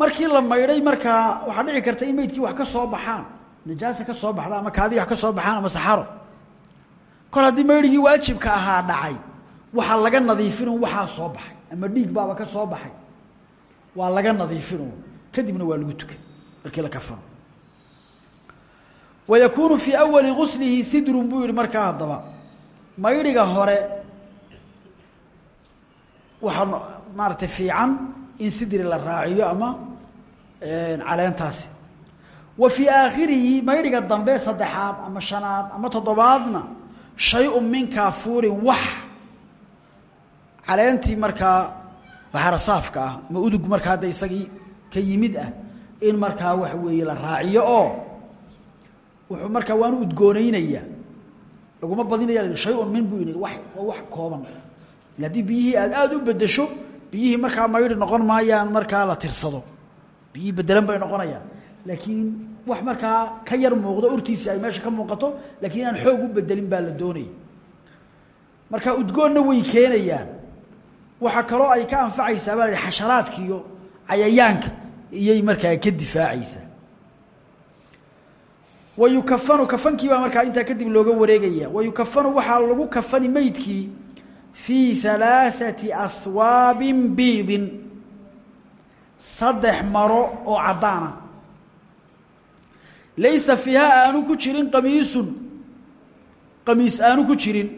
Markii la maydhay markaa waxaa dhici karta in meydkii wax ka soo baxaan najaasa ka soo baxda ama kaadii wax ka soo baxaan ama saxaro kol haddii maydhigii waajibka ahaa dhacay waxaa laga nadiifinu waxaa soo baxay. Ama dhiig baaba ka soo baxay waa laga nadiifinu. Kadibna waa lagu tukan markii la kafano. Wayakuunu fii awali guslihi sidrun buu yihi markaa haddaba maydhiga hore waxaa maaragtay fiican in sidri la raaciyo ama caleentaasi. Wa fii aakhirihi maydhiga dambe saddexaad ama shanaad ama toddobaadna shay-un min kaafuurin wax. Caleentii markaa baxarasaafka ah ama udug markaa hadda isagii ka yimid ah in markaa waxa weeye la raaciyo oo wuxuu markaa waanu udgoonaynayaa. Laguma badinaya shay-un min buu yidhi wax kooban. Haddii biyihii aad aada u bedesho biyihii markaa maydhi noqon maayaan markaa la tirsado. Biyihii bedelan bay noqonayaan. Laakiin wax markaa ka yar muuqdo urtiisi ay meesha ka muuqato laakiin aan xoog u bedelin baa la doonaya marka udgoonna way keenayaan. Waxaa kaloo ay ka anfacaysaa baa la iyo cayayaanka iyay markaa ka difaacaysaa. Wa yukafanu kafankii markaa intaa kadib looga wareegaya. Wa yukafanu waxaa lagu kafani meydkii fii halaaثati ahwaabin biidin. Saddex maro oo caddaana laysa fiiha aanu ku jirin qamiisun qamiis aanu ku jirin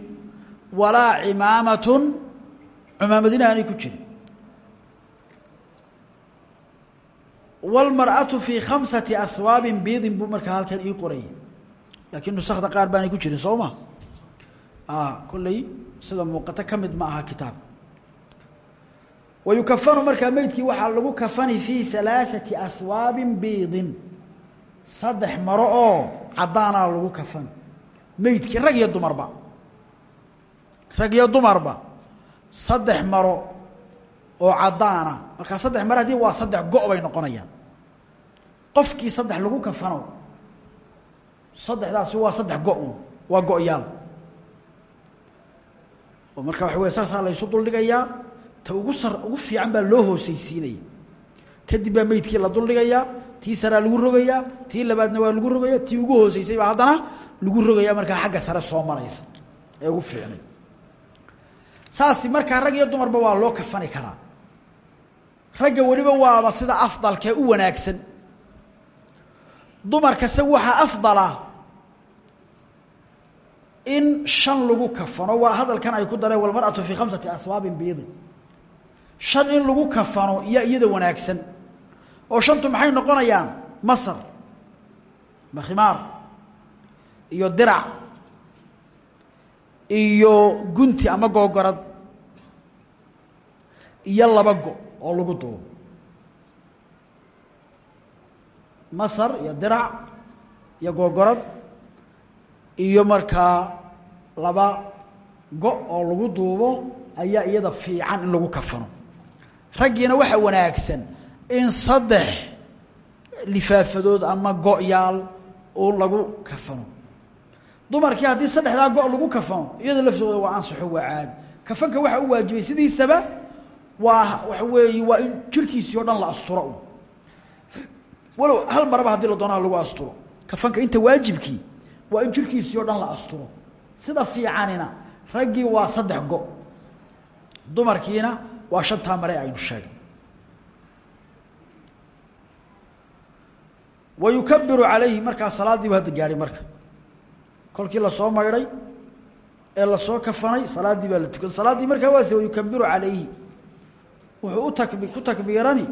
walaa cimaamatun cumaamadina aanay ku jirin wاlmarأaةu fii khamsati ahwaabin biidin buu markaa halkan ii qoraya laakiin nusakda qaar baanay ku jirin soo ma kolley sida muuqato ka mid ma aha kitaabka wa yukafanu markaa meydkii waxaa lagu kafani fii halaaثati ahwaabin biidin saddex maro oo caddaanaa lagu kafani meydkii rag iyo dumarba. Rag iyo dumarba. Saddex maro oo caddaana markaa saddex mare haddii waa saddex go' bay noqonayaan. Qofkii saddex lagu kafano saddexdaasi waa saddex go- waa go-yaal. Oo marka waxa wey saasaa laysu duldhigayaa ta ugu sar ugu fiican baa loo hooseysiinaya kadib baa meydkii la duldhigayaa tii saraa lagu rogayaa tii labaadna waa lagu rogaya tii ugu hooseysay baa haddana lagu rogaya markaa xagga sare soo maraysa. Ee ugu fiicnay. Saasi markaa rag iyo dumarba waa loo kafani karaa. Ragga weliba waaba sida afdalkee u wanaagsan. Dumarkase waxaa afdala in shan lagu kafano. Waa hadalkan ay ku dareen walmarأatu fii khamsati ahwaabin biidin shan in lagu kafano iyo iyada wanaagsan oo shantu maxay noqonayaan? Masar makhimaar iyo dirac iyo gunti ama googorad iyo laba go oo lagu duubo. Masar iyo dirac iyo googorad iyo markaa laba go oo lagu duubo ayaa iyada fiican in lagu kafano. Raggiina waxaa wanaagsan in saddex lifaafadood ama go-yaal lagu kafano. Dumarkii haddii saddexdaa go' lagu kafano iyada laftooda waa ansaxo waa caadi kafanka waxaa u waajibay sidiisaba waa waxa weeye waa in jirkiisii o dhan la asturo. Walow hal maraba haddii la doonaha lagu asturo. Kafanka inta waajibkii waa in jirkiisii o dhan la asturo. Sida fiicanina raggii waa saddex go' dumarkiina waa shantaa mare aynu sheegay wa yukabiru calayhi markaa salaaddiibu hadda gaadhay marka. Kolkii la soo maydhay ee la soo kafanay salaaddii baa la tukan. Salaaddii markaa waase wa yukabiru calayhi. Wuxuu u takbi ku takbiirani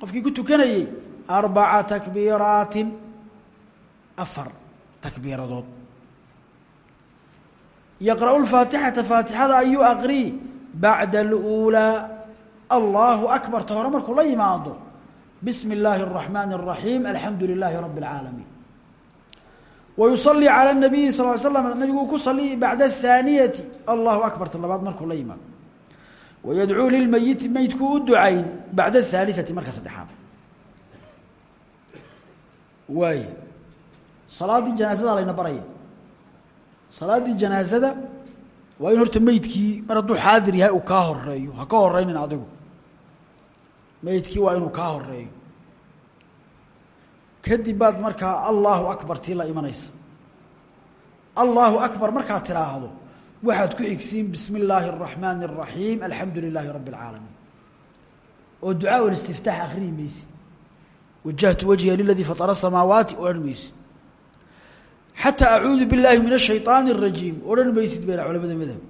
qofkii ku tukanayey arbaca takbiiraatin afar takbiiradood yaqra'u lfaatixata faatixada ayuu aqrii bacda aluulaa. Allahu akbarta hore markuu la yimaado bismi illaahi الraxmaani الraxiim alxamdu lilaahi rabi اlcaalamiin wa yusalii calى nabiyi sal l slam nabiguu ku saliyi bacda athaaniyati allahu akbarta labaad markuu la yimaado wayadcuu lilmeyiti meydku u ducayn bacda ahaaliati marka saddexaad waay salaaddii janaazada layna baraya salaaddii janaazada waa in horta meydkii mar hadduu xaadir yahay uu kaa horeeyo ha ka horeynin adigu meydkii waa inuu kaa horeeyo kadib baad markaa allahu akbar tii la imanaysa allahu akbar markaad tiraahdo waxaad ku xigsiin bismi illaahi الraxmaani الraxiim alxamdu lilaahi rabi اlcaalamiin oo ducaa listiftaax akhriyi maysi wajahtu wajhiya liladii faطara samaawaati odhan maysi xataa acuudu biاllaahi min الshayطaani الrajiim odhan maysid bayna culamada madhab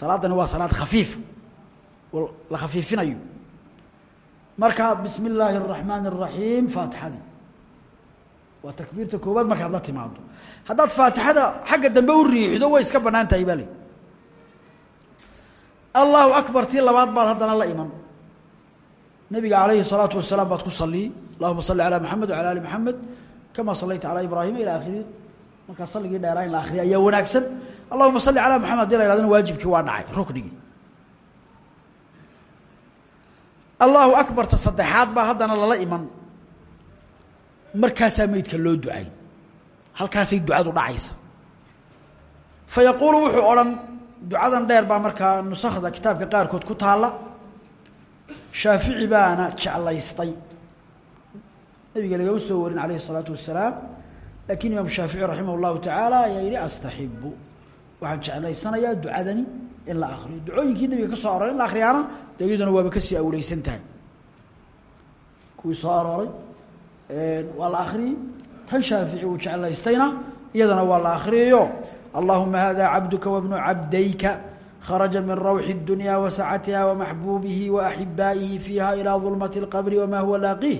salaadani waa salaad khafiifa oo la khafiifinayo markaa bismi illaahi الraxmaani الraxiim faatixadii waa takbiirta koowaad markaad la timaado haddaad faatixada xagga dambe u riixdo way iska banaan tahay baa le allahu akbar tii labaad baad haddana la iman nabiga alayhi الsalaatu wasalaam baad ku saliyi allahuma salli alى maxamed wala ali maxamed kama salayta calى ibraahima ilى akhiri markaa saligii dheeraa in la akriya ayaa wanaagsan allahuma salli calى maxamed hadii la hahdana waajibkii waa dhacay ruknigii allahu akbarta saddexaad baa haddana lala iman markaasaa meydka loo ducay halkaasay ducadu dhacaysa fa yaquulu wuxuu odhan ducadan dheer baa markaa nusakda kitaabka qaarkood ku taalla shaafici baana jeclaystay nabiga lagama soo warin alayhi الsalaatu wasalaam laakiin imaam shaafici raximah اllahu tacaala ayaa yihi astaxibu waxaan jeclaysanayaa ducadani in la akriyo ducooyinkii nabiga ka soo arooray in la akriyaana de iyaduna waaba ka sii awreysan tahay kuwii soo arooray waa la akriyey tan shaafici uu jeclaystayna iyadana waa la akriyayo allahuma hada cabduka wabnu cabdayka kharaja min rawxi اdunya wasacatiha wamaxbuubihi waaxibaa'ihi fiiha ilaa dulmati اlqabri wama huwa laaqih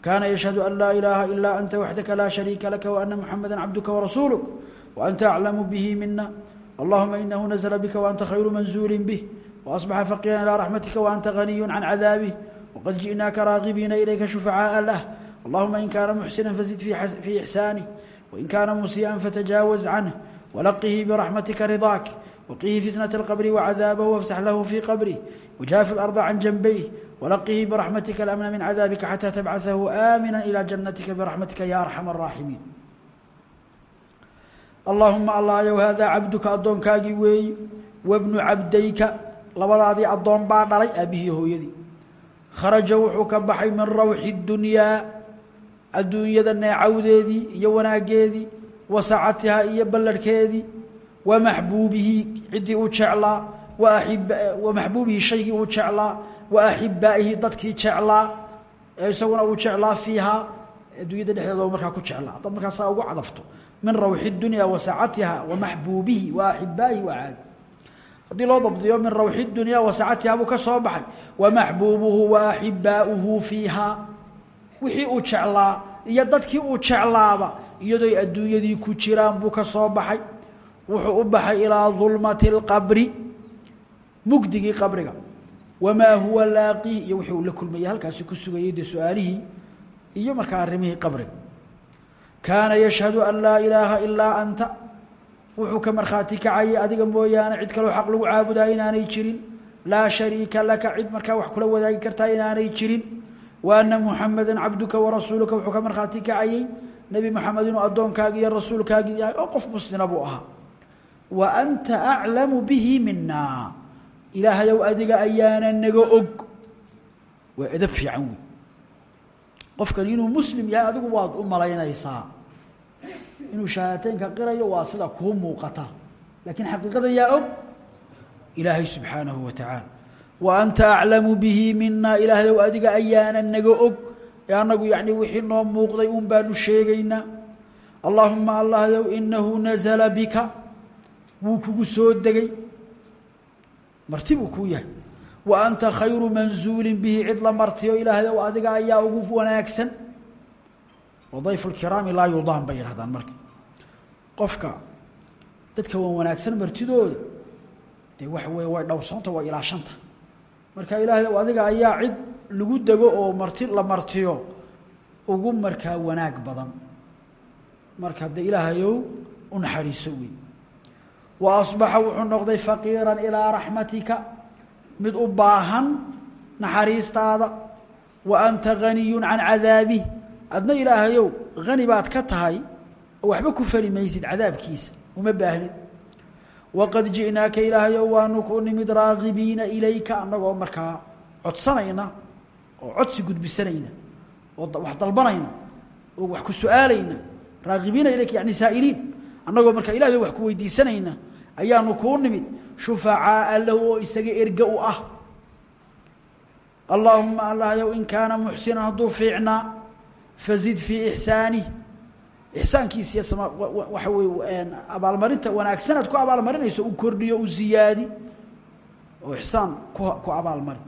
kaana yashhadu an laa ilaaha ilaa anta waxdaka laa shariika laka waana muxamada cabduka warasuuluk waanta aclamu bihi mina allahuma inahu nazla bika waanta khayru manzuuli bih waasbaxa faqiran ilى raxmatika waanta ganiyu can cadaabih waqad ji'naaka raagibiina ilayka shufacaaءa lah اللهma in kaana محسiنا فزد في إحسانه وإن kaana مسيئا فتجاوز عنه ولقه برحمتka رضاك وقه فتنة القبر وعذابه وافتح له في قبره وجاف الأرض عن جنبيه ولقه برحمتك الأمن من عذابك حتى تبعثه آمنا إلى جنتك برحمتك يا أرحم الراحمين allaahuma allaayow haadaa cabduka addoonkaagii weeyi wabnu cabdayka labadaadii addoon baa dhalay aabbihii hooyadii. Kharaja wuxuu ka baxay min rawxi dunyaa adduunyada neecawdeedii iyo wanaaggeedii wa sacatihaa iyo ballarhkeedii wa maxbuubihi ciddii uu jeclaa wa maxbuubihi shaygii uu jeclaa wa axibaa'ihi dadkii jeclaa ee isaguna uu jeclaa fiihaa adduunyada dhexdeeda min rawxi اdunya wa sacatiha wa maxbuubihi wa axibaa'ihi waa caadi haddii loo dabdiyo min rawxi اdunya wa sacatiha buu ka soo baxay wa maxbuubuhu wa axibaauhu fiihaa wixii uu jeclaa iyo dadkii uu jeclaaba iyadooy adduunyadii ku jiraan buu ka soo baxay wuxuu u baxay ilaa dulmati اlqabri mugdigii qabriga wamaa huwa laaqih iyo wixii uu la kulmayay halkaasi ku sugayay dee su-aalihii iyo markaa arrimihii qabriga kaana yashhadu an laa ilaaha ilaa anta. Wuxuu ka markhaati kacayay adiga mooyaane cid kaloo xaq lagu caabudaa inaanay jirin. Laa shariika laka cid markaa wax kula wadaagi kartaa inaanay jirin. Wa ana muxameda cabduka warasuuluka wuxuu ka markhaati kacayey nebi moxamed inuu addoonkaagi iyo rasuulkaagii yahay oo qof muslima buu ahaa. Wa anta aclamu bihi mina ilaahayow adiga ayaana naga og. Waa edab fiican wey qofkan inuu inuu shahaataynka qirayo waa sida kuu muuqata. Laakiin xaqiiqada yaa og? Ilaahay subxaanahu wa tacaala wa anta aclamu bihi mina ilaahayow adiga ayaana naga og. Ee annagu wixii noo muuqday un baanu sheegaynaa allaahuma allahyow inahu nazala bika. Wuu kugu soo degay. Marti buu kuu yahay. Wa anta khayru manzuulin bihi cid la martiyo ilaahayow adiga ayaa ugu wanaagsan wadayfu lkiraami laa yudaam bay yidhahdaan marka. Qofka dadka waan wanaagsan martidooda dee waxa weye way dhowrsanta waa ilaashanta marka ilaahay adiga ayaa cid lagu dego oo marti la martiyo ugu markaa wanaag badan. Marka dee ilaahayow u naxariiso wey wa asbaxa wuxuu noqday faqiira ilaa raxmatika mid u baahan naxariistaada. Wa anta ganiyu can adna ilaahayow hani baad ka tahay waxba ku fali maysid cadaabkiisa uma baahnid waqad ji'naaka ilaahayow waanu ku nimid raagibiina ilayka annagoo markaa codsanayna oo codsi gudbisanayna oo wax dalbanayna oo wax ku su'aalayna raagibiina ilayka yani saa'iliin annagoo markaa ilahayo wax ku weydiisanayna ayaanu kuu nimid shufacaaa lahu oo isaga erge u ah. Allaahuma allahyow in kaana muxsinan hadduu fiicnaa fazid fii iyo sama waxa wey abaalmarinta wanaagsanaad ku abaalmarinayso u kordhiyo u ziyaadi. Oo ixsaan ku abaalmari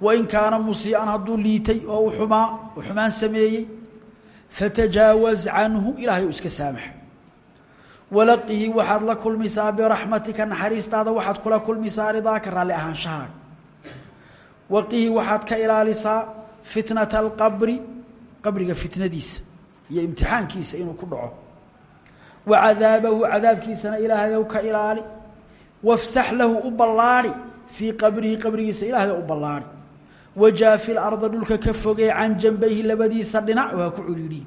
wain kaana musii'an hadduu liitay oo u xumaa u xumaan sameeyey fatajaawaz canhu ilahay u iska saamax walaqihi waxaad la kulmisaa biraxmatika naxariistaada waxaad kula kulmisaa ridaaka raalli ahaanshahaaga waqihi waxaad ka ilaalisaa fitnata alqabri qabriga fitnadiisa iyo imtixaankiisa inuu ku dhaco. Wa cadaabahu cadaabkiisana ilaahayow ka ilaali. Wafsax lahu u ballaari. Qabrihi qabrigiisa ilaahay u ballaari. Wajaafi larda dhulka ka fogee can janbayhi labadiisa dhinac oo ku cudhiidhiyi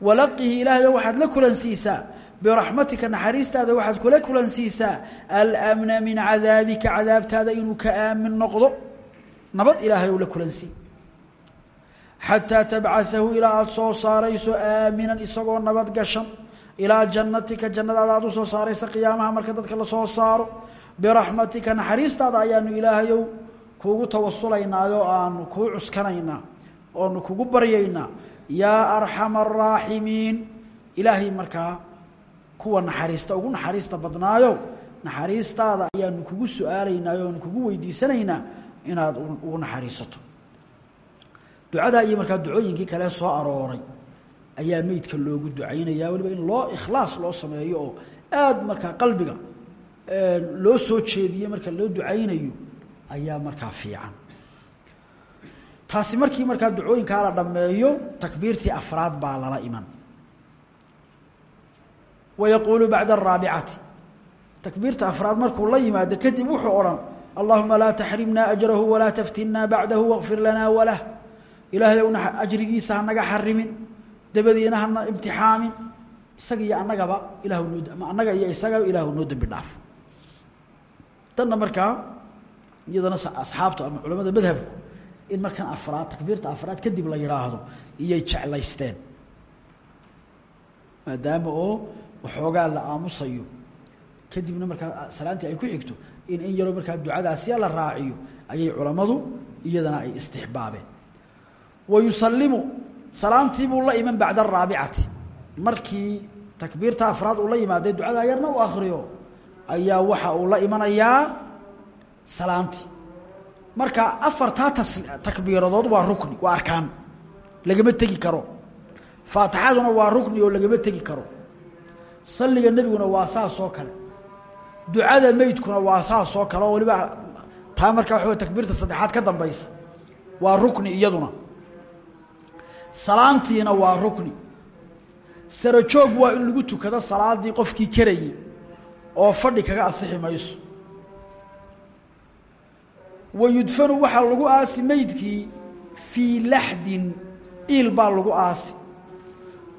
walaqihi ilaahayo waxaad la kulansiisaa biraxmatika naxariistaada waxaad kula kulansiisaa almna min cadaabika cadaabtaada inuu ka aamin noqdo. Nabad ilaahay la kulansii xataa tabcaahu ilaa aada soo saarayso aaminan isagoo nabad gashan ilaa jannatika jannadaada aad u soo saaraysa qiyaamaha marka dadka la soo saaro biraxmatika naxariistaada ayaanu ilaahayow kuugu tawasulaynaayo aanu kuu cuskanaynaa oonu kugu baryaynaa yaa arxama araaximiin ilaahay markaa kuwa naxariista ugu naxariista badnaayo naxariistaada ayaanu kugu su'aalaynaayo oonu kugu weydiisanaynaa inaad ugu naxariisato ducadaa iyo markaa ducooyinkii kale soo arooray ayaa meydka loogu ducaynaya waliba in loo ikhlaas loo sameeyo oo aad markaa qalbiga loo soo jeediye marka loo ducaynayo ayaa markaa fiican. Taasi markii markaa ducooyinkaa la dhammeeyo takbiirtii afraad baa lala iman. Wa yaquulu bacda araabicati takbiirta afraad markuu la yimaado kadib wuxuu odhan allahuma laa taxrimna ajrahu walaa taftinna bacdahu waqfir lanaa walah ilaahay owna ajrigiisa hanaga xarimin dabadiina hana imtixaamin. Isaga iyo annagaba ilahu noo annaga iyo isagaba ilaahu noo dembi dhaaf. Tanna markaa iyadana asxaabta ama culamada madhabku in markan afraad takbiirta afraad kadib la yidhaahdo iyay jeclaysteen. Maadaama oo waxoogaa la aamusayo kadibna markaa salaantii ay ku xigto in in yaroo markaa ducadaasiya la raaciyo ayay culammadu iyadana ay istixbaabeen wa yusalimu salaamtii buu la iman bacda araabicati markii takbiirta afraad uu la yimaadee ducada yarna u akriyo ayaa waxa uu la imanayaa salaamtii marka afartaa takbiiradood waa rukni waa arkaan lagama tegi karo faatixaduna waa rukni oo lagama tegi karo salliga nebiguna waa saasoo kale ducada meydkuna waa saasoo kale oo waliba taa markaa takbiirta saddexaad ka dambaysa waa rukni iyaduna salaantiina waa rukni. Sarajoog waa in lagu tukado salaadii qofkii karayey oo fadhi kaga asixi mayso. Wa waxaa lagu aasi meydkii fii laxdin iil baa lagu aasi.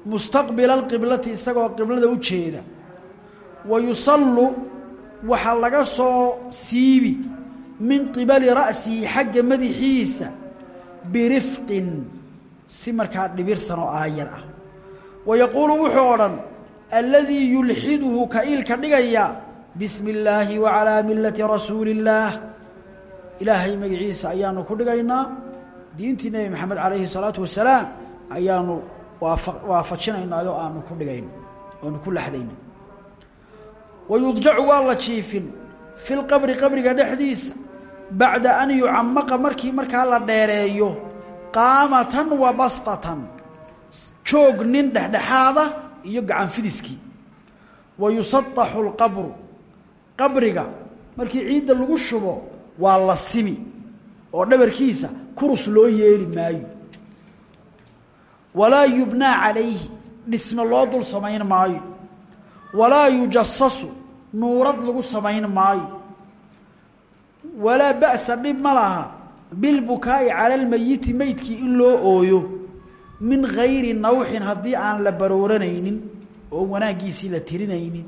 Mustaqbila alqiblati isagoo qiblada u jeeda. Wa yusallu waxaa laga soo siibi min qibali ra'sihi xagga madaxiisa birifqin si markaa dhibirsan oo aayar ah. Wa yaquulu wuxuu odhan alladii yulxiduhu ka iilka dhigaya bismi illaahi wa calaa millati rasuuli illaah ilaahay magaciisa ayaanu ku dhigaynaa. Diintii nebi maxamed calayhi salaatu wasalaam ayaanu waafajinaynaayoo aanu ku dhigayn oanu ku laxdayna wa yudjacu waa la jiifin fi lqabri qabriga dhexdiisa bacda an yucamaqa markii markaa la dheereeyo qaamatan wa bastatan. Joog nin dhexdhexaada iyo gacan fidiskii wa yusadaxu lqabru qabriga markii ciidda lagu shubo waa la simi oo dhabarkiisa kurus loo yeeli maayo. Walaa yubnaa calayhi dhisme loo dul samayn maayo. Walaa yujasasu nuurad lagu samayn maayo. Walaa ba'sa dhib ma laha bilbukaa'i cala almeyiti meydkii in loo ooyo min gayri nawxin haddii aan la barooranaynin oo wanaaggiisii la tirinaynin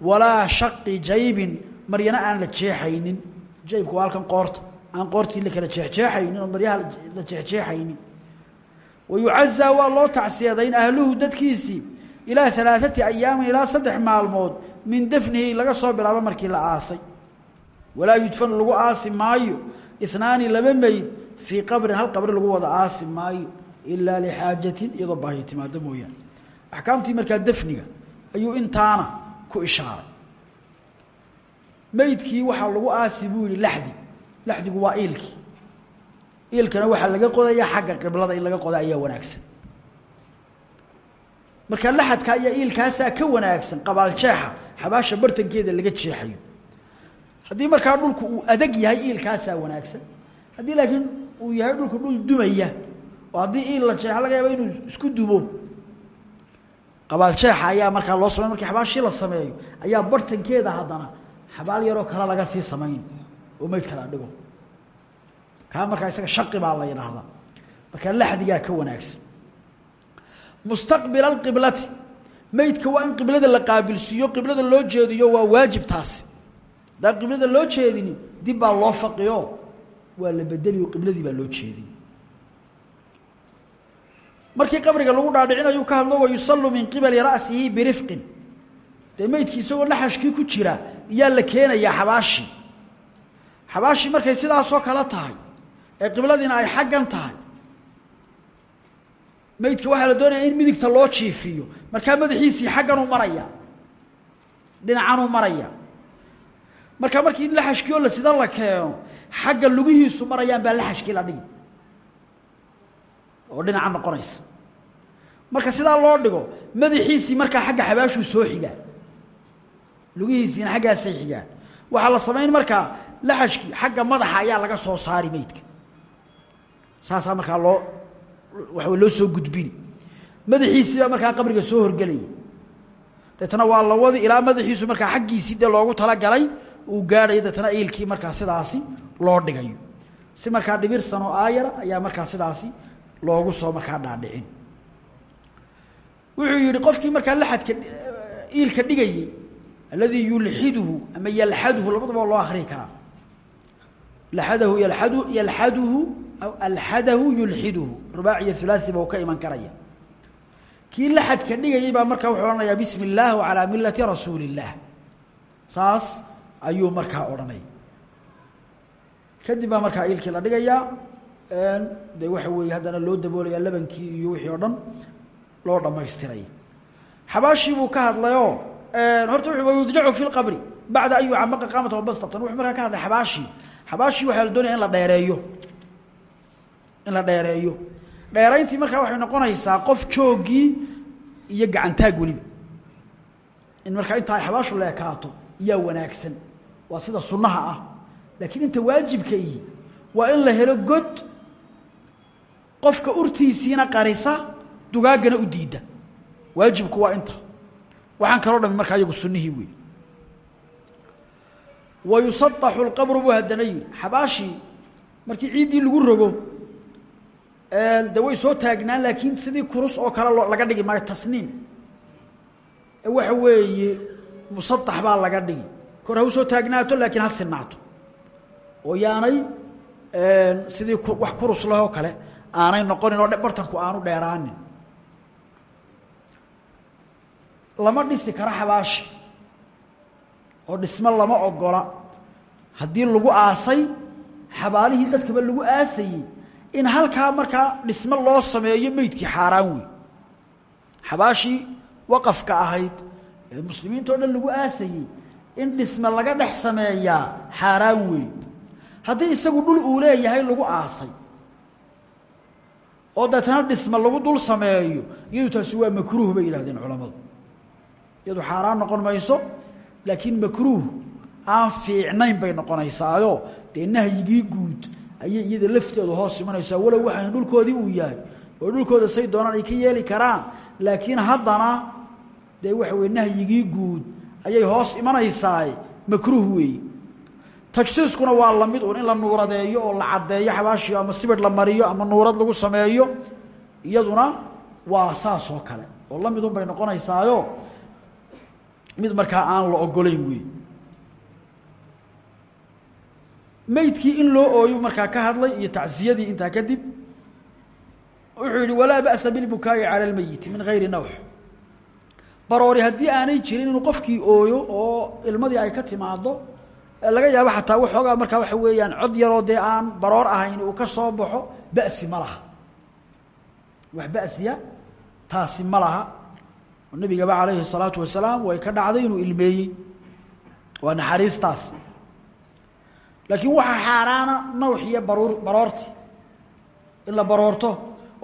walaa shaqi jaybin maryana aan la jeexaynin. Jaybku halkan qoorta aan qoortii la kala jeexjeexaynin maryaha la jeexjeexaynin. Wayucazaa waa loo tacsiyaday ahluhu dadkiisii ilaa alaaثati ayaamin ilaa saddex maalmood min dafnihi laga soo bilaabo markii la aasay. Walaa yudfan lagu aasi maayo inaani laba meyd fii qabrin hal qabri lagu wada aasi maayo ilaa lixaajatin iyadoo baahi timaado mooyaane. Axkaamtii markaa dafniga ayuu intaana ku ishaaray. Meydkii waxaa lagu aasi buu yihi laxdi laxdigu waa iilkii. Iilkana waxaa laga qodaya xagga qiblada in laga qoda ayaa wanaagsan. Marka laxadka ayaa iilkaasaa ka wanaagsan qabaaljeexa xabaasha bartankeeda laga jeexayo haddii markaa dhulku uu adag yahay iilkaasaa wanaagsan. Haddii laakiin uu yahay dhulku dhul dumaya oo haddii iil la jeexa laga yaaba inuu isku dumo qabaaljeexa ayaa markaa loo samey markii xabaashii la sameeyo ayaa bartankeeda haddana xabaal yaroo kale laga sii samayn oo meyd kala dhigo. Kaa markaa isaga shaqi baa la yidhaahdaa. Markaa laxdigaa ka wanaagsan. Mustaqbila alqiblati meydka waa in qiblada la qaabilsiiyo qiblada loo jeediyo waa waajib taasi haddaan qiblada loo jeedinin dib baa loo faqiyo. Waa la bedeliyo qibladii baa loo jeedin. Markii qabriga lagu dhaadhicinayu ka hadlo wayusallu min qibali ra'sihi birifqin. Dee meydkii isagoo naxashkii ku jira iyaa la keenayaa xabaashii xabaashii markay sidaasoo kale tahay ee qibladiina ay xaggan tahay meydka waxaa la doonaya in midigta loo jiifiyo. Markaa madaxiisii xagganuu maraya dhinacanuu maraya markaa markii laxashkii oo la sida la keeno xagga lugihiisu marayaan baa laxashkii la dhigi oo dhinaca noqonaysa marka sidaa loo dhigo madaxiisii markaa xagga xabaashuu soo xigaa lugihiisiina xaggaasay xigaan waxaa la samayn markaa laxashkii xagga madaxa ayaa laga soo saari meydka. Saasaa markaa loo waa loo soo gudbini madaxiisii baa qabriga soo horgelaya deetna waa la wadi ilaa madaxiisu markaa xaggiisii dee loogu talagalay uu gaadhayo deetna iilkii markaa sidaasi loo dhigayo. Si markaa dhibirsan oo aayara ayaa markaa sidaasi loogu soo markaa dhaadhicin. Wuxuu yihi qofkii markaa laxadka iilka dhigayey alladii yulxiduhu ama yalxaduhu labadaba loo akriyi karaa. Laxadahu yaladu yalxaduhu aw alxadahu yulxiduhu. Rubaaciyo hulaasi ba u ka iman karaya. Kii laxadka dhigayay baa markaa wuxuu odhanayaa bismi اllaah wacalaa milati rasuuli saas ayuu markaa odhanaya kadib baa markaa iilkii la dhigayaa de waxa weeye haddana loo daboolaya labankii iyo wixii o dhan loo dhamaystiraya xabaashii buu ka hadlayoo horta w yudjacu fi lqabri bacda an yucamaqa qaamata wabastatan wuxuu markaa ka hadlay xabaashii. Xabaashii waxaa la doonaya in la dheereeyo. In la dheereeyo. Dheerayntii markaa waxay noqonaysaa qof joogii iyo gacantaag weliba. In markaa inta ay xabaashu leekaato yaa wanaagsan waa sida sunnaha ah. Laakiin inta waajibka ihi waa in la helo god qofka urtiisiina qarisa dugaaggana u diidda waajibku waa inta. Waxaan kaloo dhami markaa iyagu sunnihii wey wa yusadaxu lqabru buu haddana yidhi xabaashii markii ciiddii lagu rogo de way soo taagnaan laakiin sidii kurus oo kale loo laga dhigi maayo tasniim. Waxa weeye musadax kor ha soo taagnaato laakiin ha sinaato oo yaanay sidii wax kurus lahoo kale aanay noqonin oo bartanku aanu dheeraanin. Lama dhisi karo xabaashi. Oo dhismo lama ogola haddii lagu aasay xabaalihii dadkaba lagu aasayey in halkaa markaa dhismo loo sameeyo meydkii xaaraan wey xabaashii waqafka ahayd ee muslimiinta o dhan lagu aasayey in dhisme laga dhex sameeyaa xaaraan wey haddii isagu dhul uu leeyahay lagu aasay oo deetana dhisme lagu dul sameeyo iyadu taasi waa makruuh bay yidhahdeen culammadu iyadu xaaraan noqon mayso laakiin makruuh aan fiicnayn bay noqonaysaayo. Dee nahyigii guud ayay iyada lafteedu hoos imanaysaa. Walow waxaan dhulkoodii uu yahay oo dhulkooda say doonaan ay ka yeeli karaan laakiin haddana dee waxa weye nahyigii guud ayay hoos imanaysaa makruuh weeye tajsiiskuna waa la mid uun in la nuuradeeyo oo la caddeeyo xabaashio ama sibir la mariyo ama nuurad lagu sameeyo iyaduna waa saas oo kale. Oo la midun bay noqonaysaayo mid markaa aan la ogolayn wey meydkii in loo ooyu markaa ka hadlay iyo tacsiyadii intaa kadib wuxuu yihi walaa ba'sa bilbukaa'i cala lmeyiti min gayri nawx baroori haddii aanay jirin inuu qofkii ooyo oo ilmadii ay ka timaado laga yaabo xataa waxoogaa markaa waxa weeyaan cod yaroo dee aan baroor ahayn uu ka soo baxo ba'si ma laha. Wax ba'siya taasi ma laha. Nabigaba calayhi الsalaatu wasalaam way ka dhacday inuu ilmeeyey. Waa naxariistaas laakiin waxaa xaaraana nawx iyo baruur baroorti. In la baroorto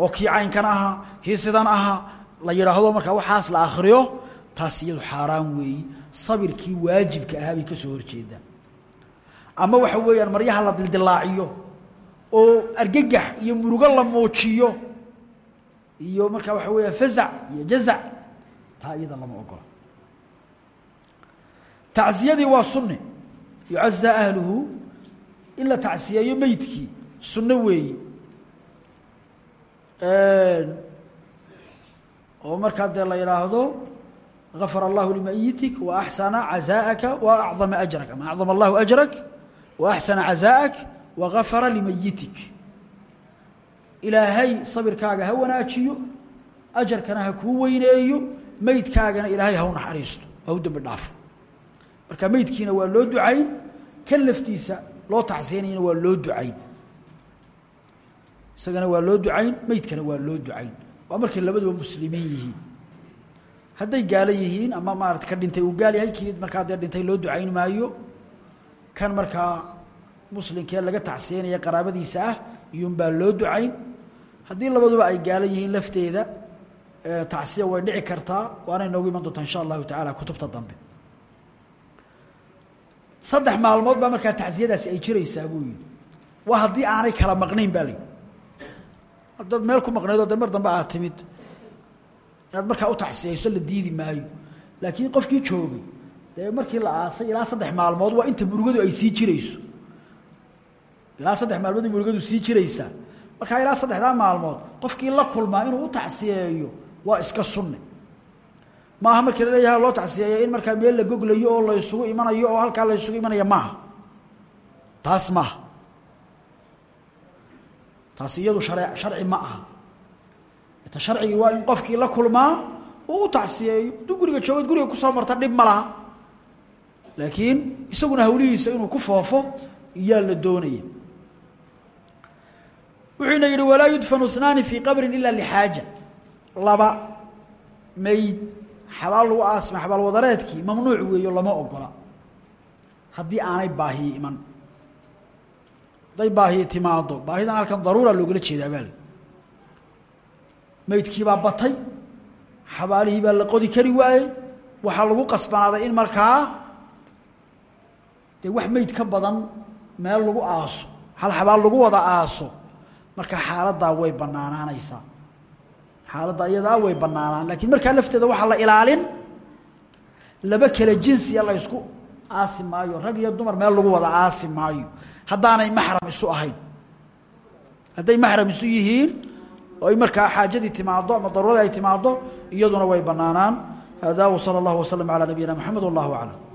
oo kii caynkan ahaa kii sidan ahaa la yidhaahdo markaa waxaas la akriyo taas iyadu xaaraan weeyi waajibka ahaa ka soo horjeedaa ama waxa weeyaan maryaha la dildilaaciyo oo argagax iyo murugo la muujiyo iyo markaa waxa weeya fazac iyo jazac taa iyada lama ogola. Tacsiyadii waa sunne. Yucazaa ahluhu in la tacsiyeeyo meydkii. Sunno oo markaa dee la yidhaahdo gafar allahu limayitik wa axsana cazaa'aka wa acdama ajrak ama acdama allahu ajrak wa axsana cazaa'ak wa gafara limayitik ilaahay sabirkaaga ha wanaajiyo ajarkana ha kuu weyneeyo meydkaagana ilaahay ha u naxariisto ha u dembi marka meydkiina waa loo ducayn kan loo tacsiyanayana waa loo ducayn. Isagana waa loo ducayn meydkana waa loo ducayn waa markay labaduba muslimiin yihiin. Hadday gaalo yihiin ama maarata ka dhintay uu gaal yahay kii markaa dee dhintay loo ducayn maayo. Kan markaa muslimkee laga tacsiyanaya qaraabadiisa ah iyuunbaa loo ducayn. Haddii labaduba ay gaalo yihiin lafteeda tacsiya way dhici kartaa waana inoogu iman doontaa insha allahu tacaala kutubta dambe. Saddex maalmood baa markaa tacsiyadaasi ay jiraysaa buu yihi waa haddii aanay kala maqnayn baa layihi haddaad meel ku maqnayd oo de mar dambe aad timid inaad markaa u tacsiyayso la diidi maayo. Laakiin qofkii joogay dee markii la aasay ilaa saddex maalmood waa inta murugadu ay sii jirayso. Ilaa saddex maalmood murugadu sii jiraysaa markaa ilaa saddexdaa maalmood qofkii la kulmaa inuu u tacsiyeeyo waa iska sunne. Maaha markii la leeyaha loo tacsiyeeya in markaa meel la goglayo oo la ysugu imanayo oo halkaa la ysugu imanaya maaha. Taas maaha taas iyadu sharci ma aha. Ta sharcigii waa in qofkii la kulmaa uu u tacsiyeeyo hadduu guriga joogad guriga ku soo marta dhib ma laha. Laakiin isaguna hawlihiisa inuu ku foofo iyaa la doonaya wuxuuna yihi walaa yudfanu اثnaani fii qabrin ila lxaaja laba mayd xabaal lagu aasma xabaal wadareedkii mamnuuc weeyo lama ogola. Haddii aanay baahiye iman hadday baahiye timaado. Baahidan halkan daruura loogala jeedaa baa l maydkii baa batay. Xabaalihii baa la qodi kari waayey. Waxaa lagu qasbanaaday in markaa dee wax meyd ka badan meel lagu aaso. Hal xabaal lagu wada aaso. Marka xaaladdaa way banaanaanaysaa xaaladda iyadaa way banaanaan laakiin markaa lafteeda waxaa la ilaalin laba kale jinsiya la ysku aasi maayo. Rag iyo dumar meel lagu wada aasi maayo haddaanay maxram isu ahayn. Hadday maxram isu yihiin oo ay markaa xaajadii timaado ama daruuradii ay timaado iyaduna way banaanaan hada wsala اllah waslm alى nabiyina mxamed wallah aclam